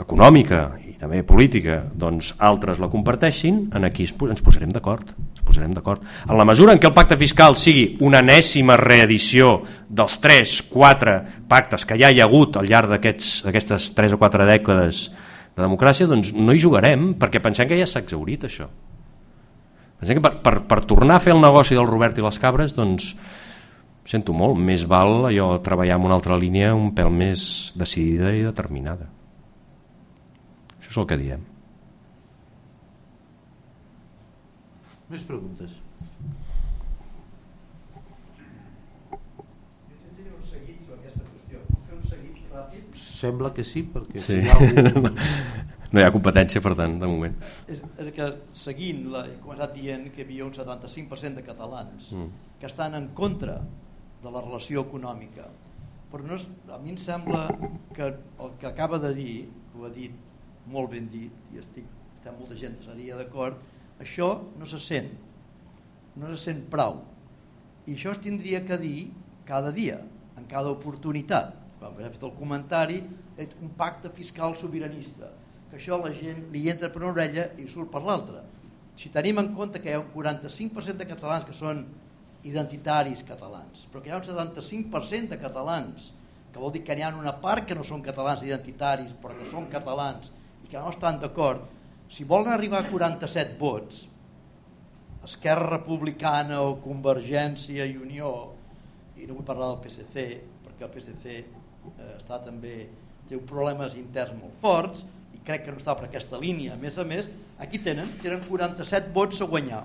econòmica i també política, doncs altres la comparteixin, en aquí ens posarem d'acord posarem d'acord. En la mesura en què el pacte fiscal sigui una enèsima reedició dels 3, 4 pactes que ja hi ha hagut al llarg d'aquestes 3 o 4 dècades de democràcia, doncs no hi jugarem perquè pensem que ja s'ha exaurit això. Pensem que per, per, per tornar a fer el negoci del Robert i les cabres, doncs sento molt, més val allò treballar en una altra línia un pèl més decidida i determinada. Això és el que diem. Més preguntes. Sembla que sí, perquè sí. si hi ha algú... no hi ha competència, per tant, de moment. És, és que seguint, la, he començat dient que hi havia un 75% de catalans mm. que estan en contra de la relació econòmica. Però no és, a mi em sembla que el que acaba de dir, que ho ha dit molt ben dit, i estic, està molta gent seria d'acord, això no se sent, no se sent prou. I això es tindria que dir cada dia, en cada oportunitat. Quan he fet el comentari, un pacte fiscal sobiranista, que això la gent li entra per una orella i surt per l'altra. Si tenim en compte que hi ha un 45% de catalans que són identitaris catalans, però que hi ha un 75% de catalans, que vol dir que n'hi ha una part que no són catalans identitaris, però que són catalans i que no estan d'acord, si volen arribar a 47 vots, Esquerra Republicana o Convergència i Unió, i no vull parlar del PSC, perquè el PSC eh, està també té problemes interns molt forts i crec que no està per aquesta línia. A més a més, aquí tenen, tenen 47 vots a guanyar.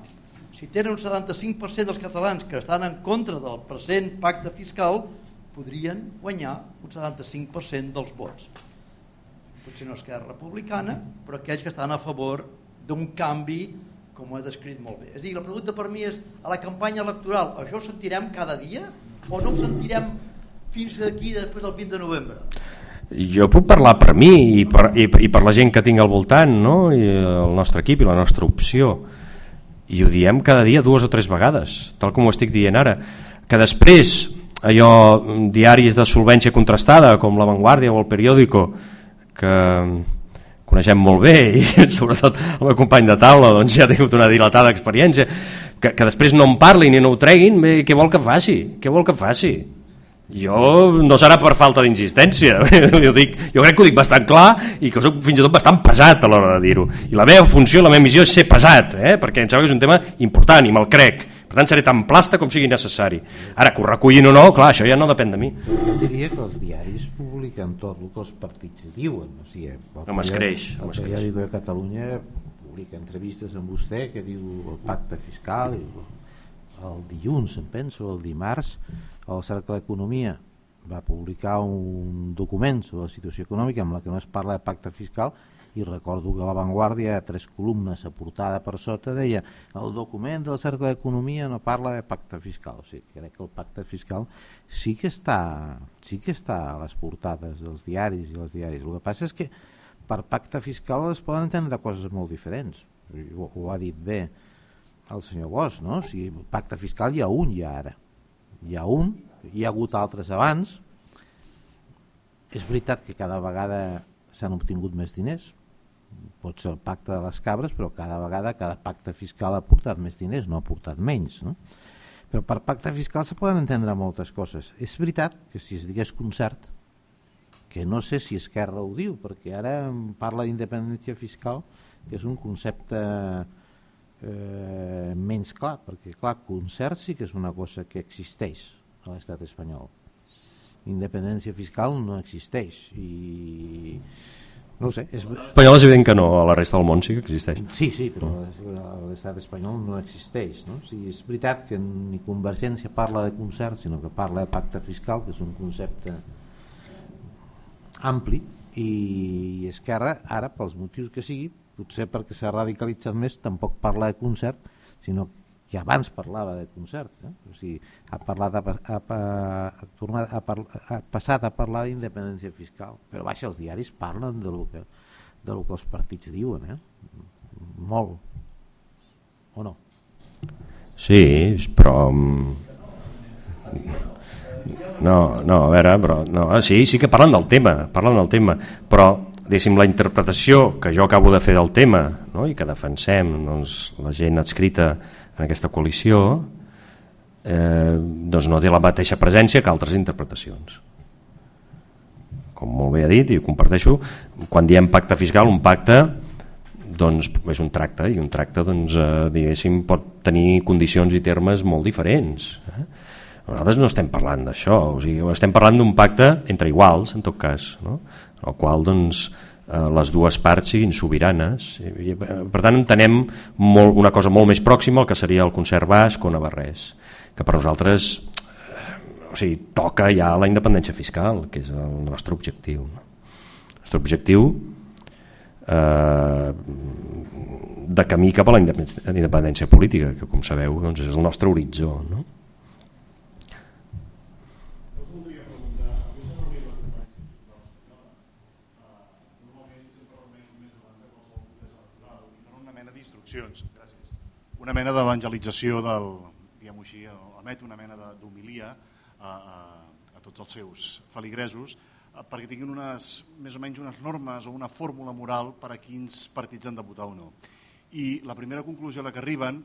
Si tenen un 75% dels catalans que estan en contra del present pacte fiscal, podrien guanyar un 75% dels vots potser no Esquerra Republicana, però aquells que estan a favor d'un canvi com ho he descrit molt bé. És dir, la pregunta per mi és, a la campanya electoral, això ho sentirem cada dia o no ho sentirem fins d'aquí després del 20 de novembre? Jo puc parlar per mi i per, i, i per la gent que tinc al voltant, no? I el nostre equip i la nostra opció. I ho diem cada dia dues o tres vegades, tal com ho estic dient ara. Que després, allò, diaris de solvència contrastada, com La Vanguardia o El Periódico, que coneixem molt bé i sobretot el meu company de taula doncs ja ha tingut una dilatada experiència que, que després no en parlin i no ho treguin bé, què vol que faci? què vol que faci? jo no serà per falta d'insistència jo, dic, jo crec que ho dic bastant clar i que soc fins i tot bastant pesat a l'hora de dir-ho i la meva funció, la meva missió és ser pesat eh? perquè em sembla que és un tema important i me'l crec per tant seré tan plasta com sigui necessari. Ara que ho recullin o no, clar, això ja no depèn de mi. Jo diria que els diaris publiquen tot el que els partits diuen o sigui, home es creix el periòdic de Catalunya publica entrevistes amb vostè que diu el pacte fiscal el dilluns em penso, el dimarts el Cercle d'Economia va publicar un document sobre la situació econòmica amb la que no es parla de pacte fiscal i recordo que a tres columnes a portada per sota deia el document del Cercle d'Economia no parla de pacte fiscal o sigui, crec que el pacte fiscal sí que està sí que està a les portades dels diaris i els diaris. El que passa és que per pacte fiscal es poden entendre coses molt diferents. Ho, ho ha dit bé el senyor Bosch no? o sigui, pacte fiscal hi ha un ja ara. Hi ha un, hi ha hagut altres abans. És veritat que cada vegada s'han obtingut més diners pot ser el pacte de les cabres però cada vegada cada pacte fiscal ha portat més diners, no ha portat menys no? però per pacte fiscal se poden entendre moltes coses és veritat que si es digués concert que no sé si Esquerra ho diu perquè ara parla d'independència fiscal que és un concepte eh, menys clar, perquè clar, concert sí que és una cosa que existeix a l'estat espanyol. Independència fiscal no existeix i no ho sé. És... Espanyol és evident que no, a la resta del món sí que existeix. Sí, sí, però a l'estat espanyol no existeix. No? O sigui, és veritat que ni Convergència parla de concert, sinó que parla de pacte fiscal, que és un concepte ampli, i Esquerra, ara, pels motius que sigui, potser perquè s'ha radicalitzat més tampoc parla de concert sinó que abans parlava de concert eh? o sigui, ha, parlat a, a, a, tornat, a, par, ha passat a parlar d'independència fiscal però baixa els diaris parlen de lo que, de lo que els partits diuen eh? molt o no? Sí, però mm, no, no, a veure, però no, sí, sí que parlen del tema, parlen del tema, però diguéssim, la interpretació que jo acabo de fer del tema no? i que defensem doncs, la gent adscrita en aquesta coalició eh, doncs no té la mateixa presència que altres interpretacions com molt bé ha dit i ho comparteixo quan diem pacte fiscal, un pacte doncs és un tracte i un tracte doncs, eh, diguéssim pot tenir condicions i termes molt diferents eh? nosaltres no estem parlant d'això o sigui, estem parlant d'un pacte entre iguals en tot cas no? el qual doncs, eh, les dues parts siguin sobiranes I, per tant entenem molt, una cosa molt més pròxima al que seria el concert basc o navarrès que per nosaltres eh, o sigui, toca ja la independència fiscal que és el nostre objectiu el nostre objectiu eh, de camí cap a la independència política que com sabeu doncs, és el nostre horitzó no? Una mena d'evangelització del, diguem-ho així, emet una mena d'humilia a, a, a tots els seus feligresos eh, perquè tinguin unes, més o menys unes normes o una fórmula moral per a quins partits han de votar o no. I la primera conclusió a la que arriben,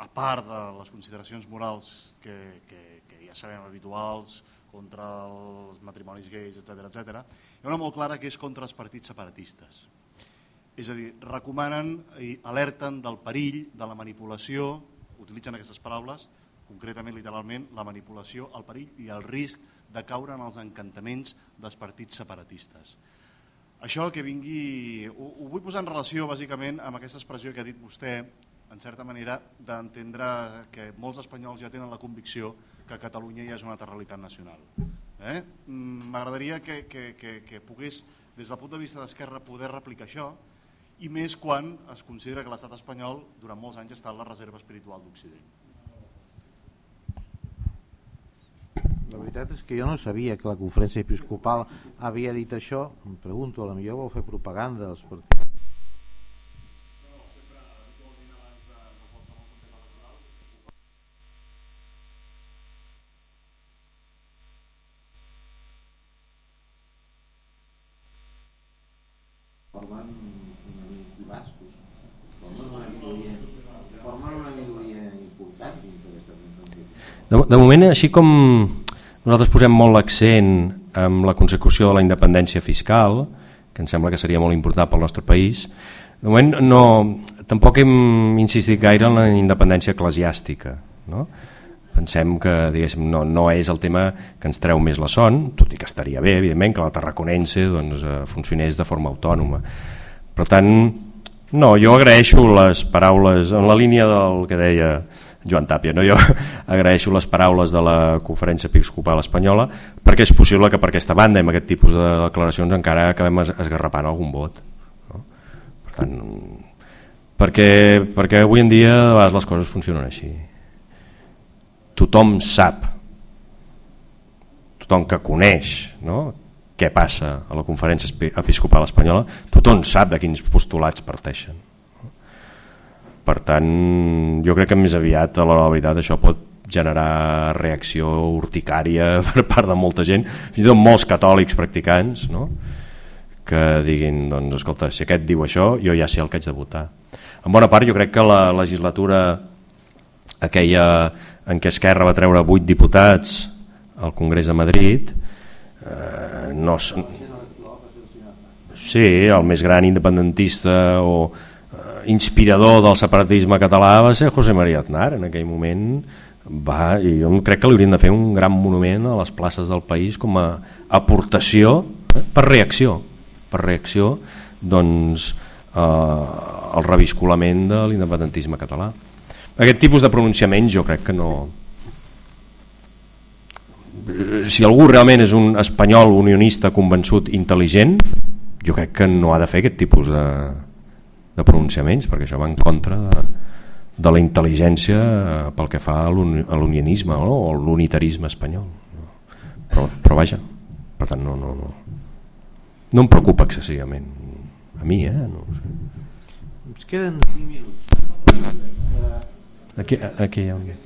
a part de les consideracions morals que, que, que ja sabem habituals, contra els matrimonis gais, etc etc, hi ha una molt clara que és contra els partits separatistes. És a dir, recomanen i alerten del perill de la manipulació, utilitzen aquestes paraules, concretament, literalment, la manipulació, el perill i el risc de caure en els encantaments dels partits separatistes. Això que vingui... Ho, ho vull posar en relació, bàsicament, amb aquesta expressió que ha dit vostè, en certa manera, d'entendre que molts espanyols ja tenen la convicció que Catalunya ja és una altra realitat nacional. Eh? Mm, m'agradaria que, que, que, que pogués, des del punt de vista d'Esquerra, poder replicar això, i més quan es considera que l'estat espanyol durant molts anys ha estat la reserva espiritual d'Occident. La veritat és que jo no sabia que la conferència episcopal havia dit això. Em pregunto, a la millor vol fer propaganda dels partits. De, de moment, així com, Nosaltres posem molt l'accent en la consecució de la independència fiscal, que em sembla que seria molt important pel nostre país. De moment no, tampoc hem insistit gaire en la independència eclesiàstica. No? Pensem que no, no és el tema que ens treu més la son, tot i que estaria bé, evidentment, que la Tarraconense doncs, eh, funcionés de forma autònoma. Per tant, no, jo agraeixo les paraules en la línia del que deia Joan Tàpia. No? Jo agraeixo les paraules de la Conferència Episcopal Espanyola perquè és possible que per aquesta banda i amb aquest tipus de declaracions encara acabem esgarrapant algun vot. No? Per tant, perquè, perquè avui en dia a les coses funcionen així. Tothom sap, tothom que coneix no? què passa a la Conferència Episcopal Espanyola, tothom sap de quins postulats parteixen per tant, jo crec que més aviat, a la veritat, això pot generar reacció urticària per part de molta gent, fins i tot molts catòlics practicants, no? que diguin, doncs, escolta, si aquest diu això, jo ja sé el que haig de votar. En bona part, jo crec que la legislatura aquella en què Esquerra va treure 8 diputats al Congrés de Madrid, eh, no... Sí, el més gran independentista o inspirador del separatisme català va ser José María Aznar. En aquell moment va, i jo crec que li haurien de fer un gran monument a les places del país com a aportació eh, per reacció per reacció doncs eh, al reviscolament de l'independentisme català. Aquest tipus de pronunciaments jo crec que no si algú realment és un espanyol unionista convençut intel·ligent jo crec que no ha de fer aquest tipus de, de pronunciaments, perquè això va en contra de, de la intel·ligència eh, pel que fa a l'unionisme no? o l'unitarisme espanyol. Però, però vaja, per tant no, no, no, no em preocupa excessivament. A mi, eh? No sé. Ens queden 5 minuts. Aquí, aquí hi ha un...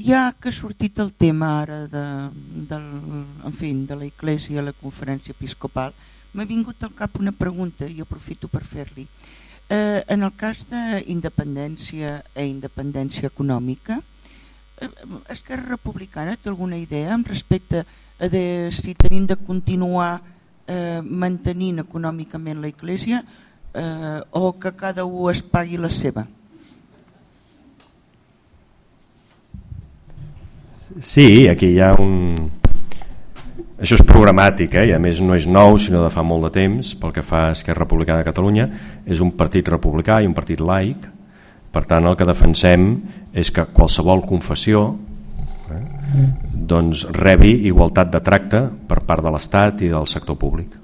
Ja que ha sortit el tema ara de, del, en fi, de la Iglesia, la conferència episcopal, m'ha vingut al cap una pregunta i aprofito per fer-li. Eh, en el cas d'independència e independència econòmica, eh, Esquerra Republicana té alguna idea en respecte a de, si tenim de continuar eh, mantenint econòmicament la Iglesia eh, o que cada un es pagui la seva? Sí, aquí hi ha un... Això és programàtic, eh? i a més no és nou, sinó de fa molt de temps, pel que fa a Esquerra Republicana de Catalunya, és un partit republicà i un partit laic, per tant el que defensem és que qualsevol confessió eh, doncs rebi igualtat de tracte per part de l'Estat i del sector públic.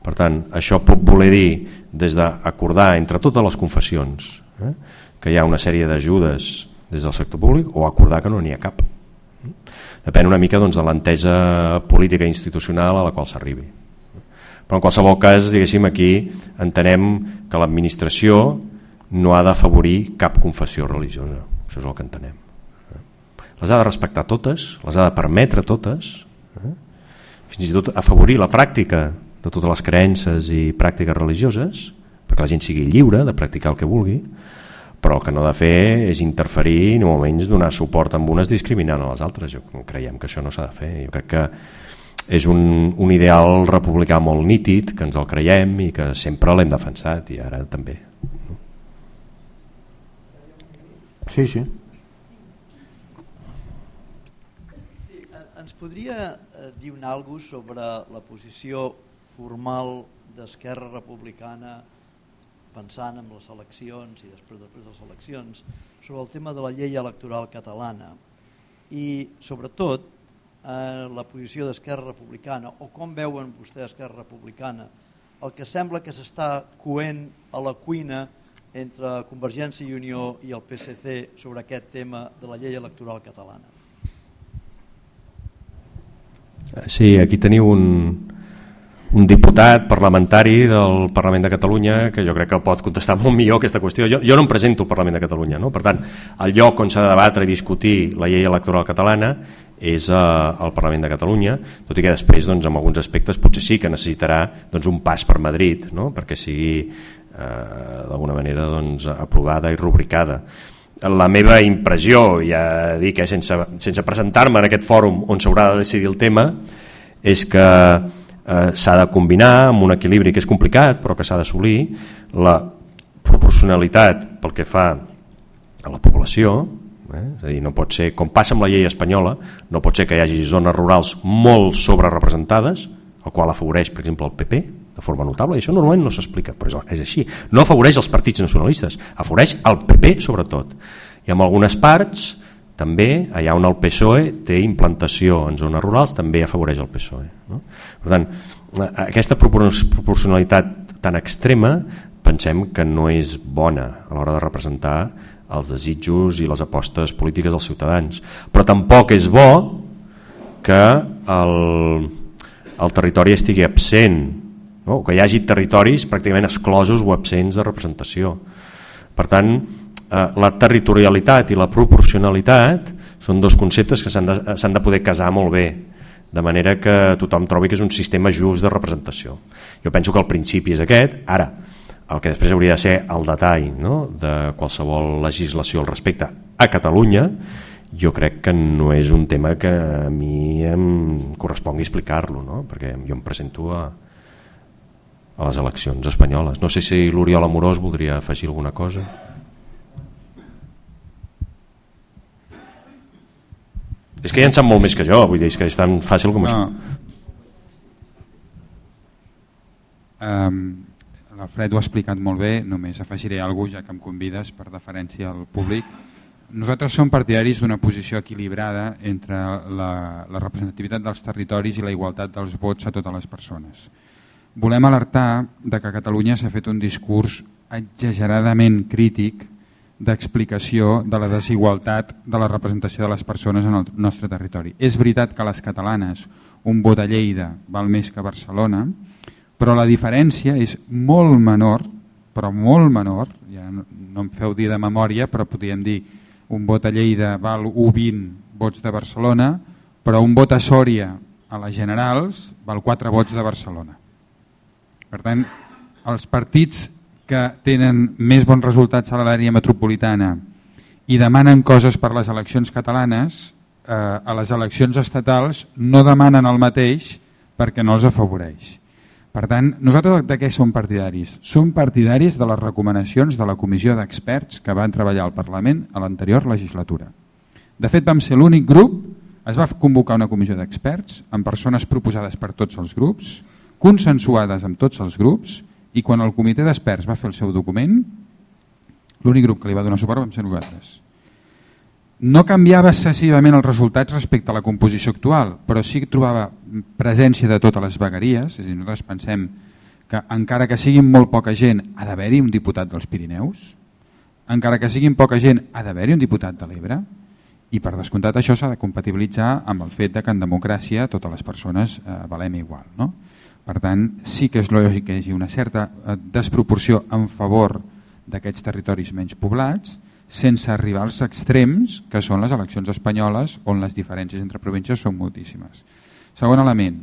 Per tant, això pot voler dir des d'acordar entre totes les confessions eh, que hi ha una sèrie d'ajudes des del sector públic o acordar que no n'hi ha cap. Depèn una mica doncs, de l'entesa política i institucional a la qual s'arribi. Però en qualsevol cas, diguéssim, aquí entenem que l'administració no ha d'afavorir cap confessió religiosa. Això és el que entenem. Les ha de respectar totes, les ha de permetre totes, eh? fins i tot afavorir la pràctica de totes les creences i pràctiques religioses, perquè la gent sigui lliure de practicar el que vulgui, però el que no ha de fer és interferir ni molt menys donar suport amb unes discriminant a les altres. Jo creiem que això no s'ha de fer. Jo crec que és un, un ideal republicà molt nítid que ens el creiem i que sempre l'hem defensat i ara també Sí, sí. Ens podria eh, dir un algo sobre la posició formal d'Esquerra Republicana pensant en les eleccions i després, després de les eleccions, sobre el tema de la llei electoral catalana i sobretot eh, la posició d'Esquerra Republicana o com veuen vostès Esquerra Republicana el que sembla que s'està coent a la cuina entre Convergència i Unió i el PSC sobre aquest tema de la llei electoral catalana. Sí, aquí teniu un, un diputat parlamentari del Parlament de Catalunya que jo crec que pot contestar molt millor aquesta qüestió. Jo, jo no em presento al Parlament de Catalunya, no? per tant, el lloc on s'ha de debatre i discutir la llei electoral catalana és eh, al Parlament de Catalunya, tot i que després doncs, en alguns aspectes potser sí que necessitarà doncs, un pas per Madrid no? perquè sigui eh, d'alguna manera doncs, aprovada i rubricada la meva impressió, ja dic, eh, sense, sense presentar-me en aquest fòrum on s'haurà de decidir el tema, és que eh, s'ha de combinar amb un equilibri que és complicat però que s'ha d'assolir la proporcionalitat pel que fa a la població, eh? és a dir, no pot ser, com passa amb la llei espanyola, no pot ser que hi hagi zones rurals molt sobrerepresentades, el qual afavoreix, per exemple, el PP, de forma notable, i això normalment no s'explica, però és així. No afavoreix els partits nacionalistes, afavoreix el PP sobretot. I en algunes parts, també, allà on el PSOE té implantació en zones rurals, també afavoreix el PSOE. No? Per tant, aquesta proporcionalitat tan extrema pensem que no és bona a l'hora de representar els desitjos i les apostes polítiques dels ciutadans. Però tampoc és bo que el, el territori estigui absent no? que hi hagi territoris pràcticament exclosos o absents de representació. Per tant, eh, la territorialitat i la proporcionalitat són dos conceptes que s'han de, de poder casar molt bé, de manera que tothom trobi que és un sistema just de representació. Jo penso que el principi és aquest, ara, el que després hauria de ser el detall no? de qualsevol legislació al respecte a Catalunya, jo crec que no és un tema que a mi em correspongui explicar-lo, no? perquè jo em presento a, a les eleccions espanyoles. No sé si l'Oriol Amorós voldria afegir alguna cosa. És que ja en sap molt més que jo, vull dir, és que és tan fàcil com no. això. Um, L'Alfred ho ha explicat molt bé, només afegiré alguna ja que em convides per deferència al públic. Nosaltres som partidaris d'una posició equilibrada entre la, la representativitat dels territoris i la igualtat dels vots a totes les persones volem alertar de que a Catalunya s'ha fet un discurs exageradament crític d'explicació de la desigualtat de la representació de les persones en el nostre territori. És veritat que les catalanes un vot a Lleida val més que a Barcelona, però la diferència és molt menor, però molt menor, ja no em feu dir de memòria, però podríem dir un vot a Lleida val 1,20 vots de Barcelona, però un vot a Sòria a les generals val 4 vots de Barcelona. Per tant, els partits que tenen més bons resultats a l'àrea metropolitana i demanen coses per les eleccions catalanes, eh, a les eleccions estatals no demanen el mateix perquè no els afavoreix. Per tant, nosaltres de què som partidaris? Som partidaris de les recomanacions de la comissió d'experts que van treballar al Parlament a l'anterior legislatura. De fet, vam ser l'únic grup, es va convocar una comissió d'experts amb persones proposades per tots els grups, consensuades amb tots els grups i quan el comitè d'experts va fer el seu document, l'únic grup que li va donar suport vam ser nosaltres. No canviava excessivament els resultats respecte a la composició actual, però sí que trobava presència de totes les vegueries, és a dir, nosaltres pensem que encara que siguin molt poca gent ha d'haver-hi un diputat dels Pirineus, encara que siguin poca gent ha d'haver-hi un diputat de l'Ebre, i per descomptat això s'ha de compatibilitzar amb el fet de que en democràcia totes les persones eh, valem igual. No? Per tant, sí que és lògic que hi hagi una certa eh, desproporció en favor d'aquests territoris menys poblats, sense arribar als extrems que són les eleccions espanyoles on les diferències entre províncies són moltíssimes. Segon element,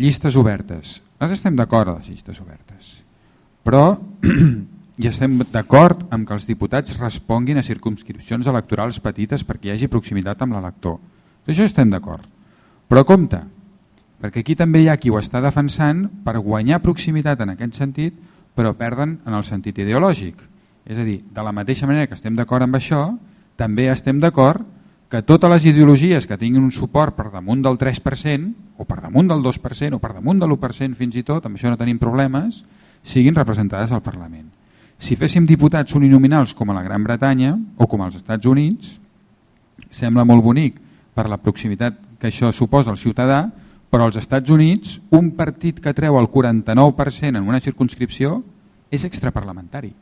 llistes obertes. Nosaltres estem d'acord a les llistes obertes, però i estem d'acord amb que els diputats responguin a circumscripcions electorals petites perquè hi hagi proximitat amb l'elector. Això estem d'acord. Però compte, perquè aquí també hi ha qui ho està defensant per guanyar proximitat en aquest sentit, però perden en el sentit ideològic. És a dir, de la mateixa manera que estem d'acord amb això, també estem d'acord que totes les ideologies que tinguin un suport per damunt del 3%, o per damunt del 2%, o per damunt de l'1% fins i tot, amb això no tenim problemes, siguin representades al Parlament. Si féssim diputats uninominals com a la Gran Bretanya o com als Estats Units, sembla molt bonic per la proximitat que això suposa al ciutadà, però als Estats Units un partit que treu el 49% en una circunscripció és extraparlamentari.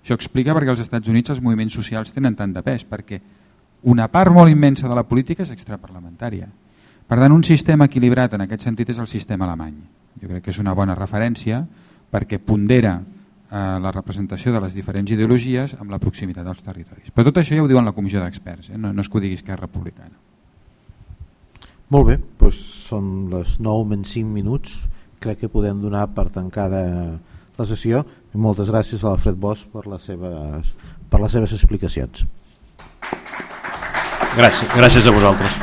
Això explica perquè als Estats Units els moviments socials tenen tant de pes, perquè una part molt immensa de la política és extraparlamentària. Per tant, un sistema equilibrat en aquest sentit és el sistema alemany. Jo crec que és una bona referència perquè pondera eh, la representació de les diferents ideologies amb la proximitat dels territoris. Però tot això ja ho diuen la comissió d'experts, eh? no, no és que ho digui Esquerra Republicana. Molt bé, doncs són les 9 menys 5 minuts. Crec que podem donar per tancada la sessió. I moltes gràcies a l'Alfred Bosch per les seves, per les seves explicacions. Gràcies, gràcies a vosaltres.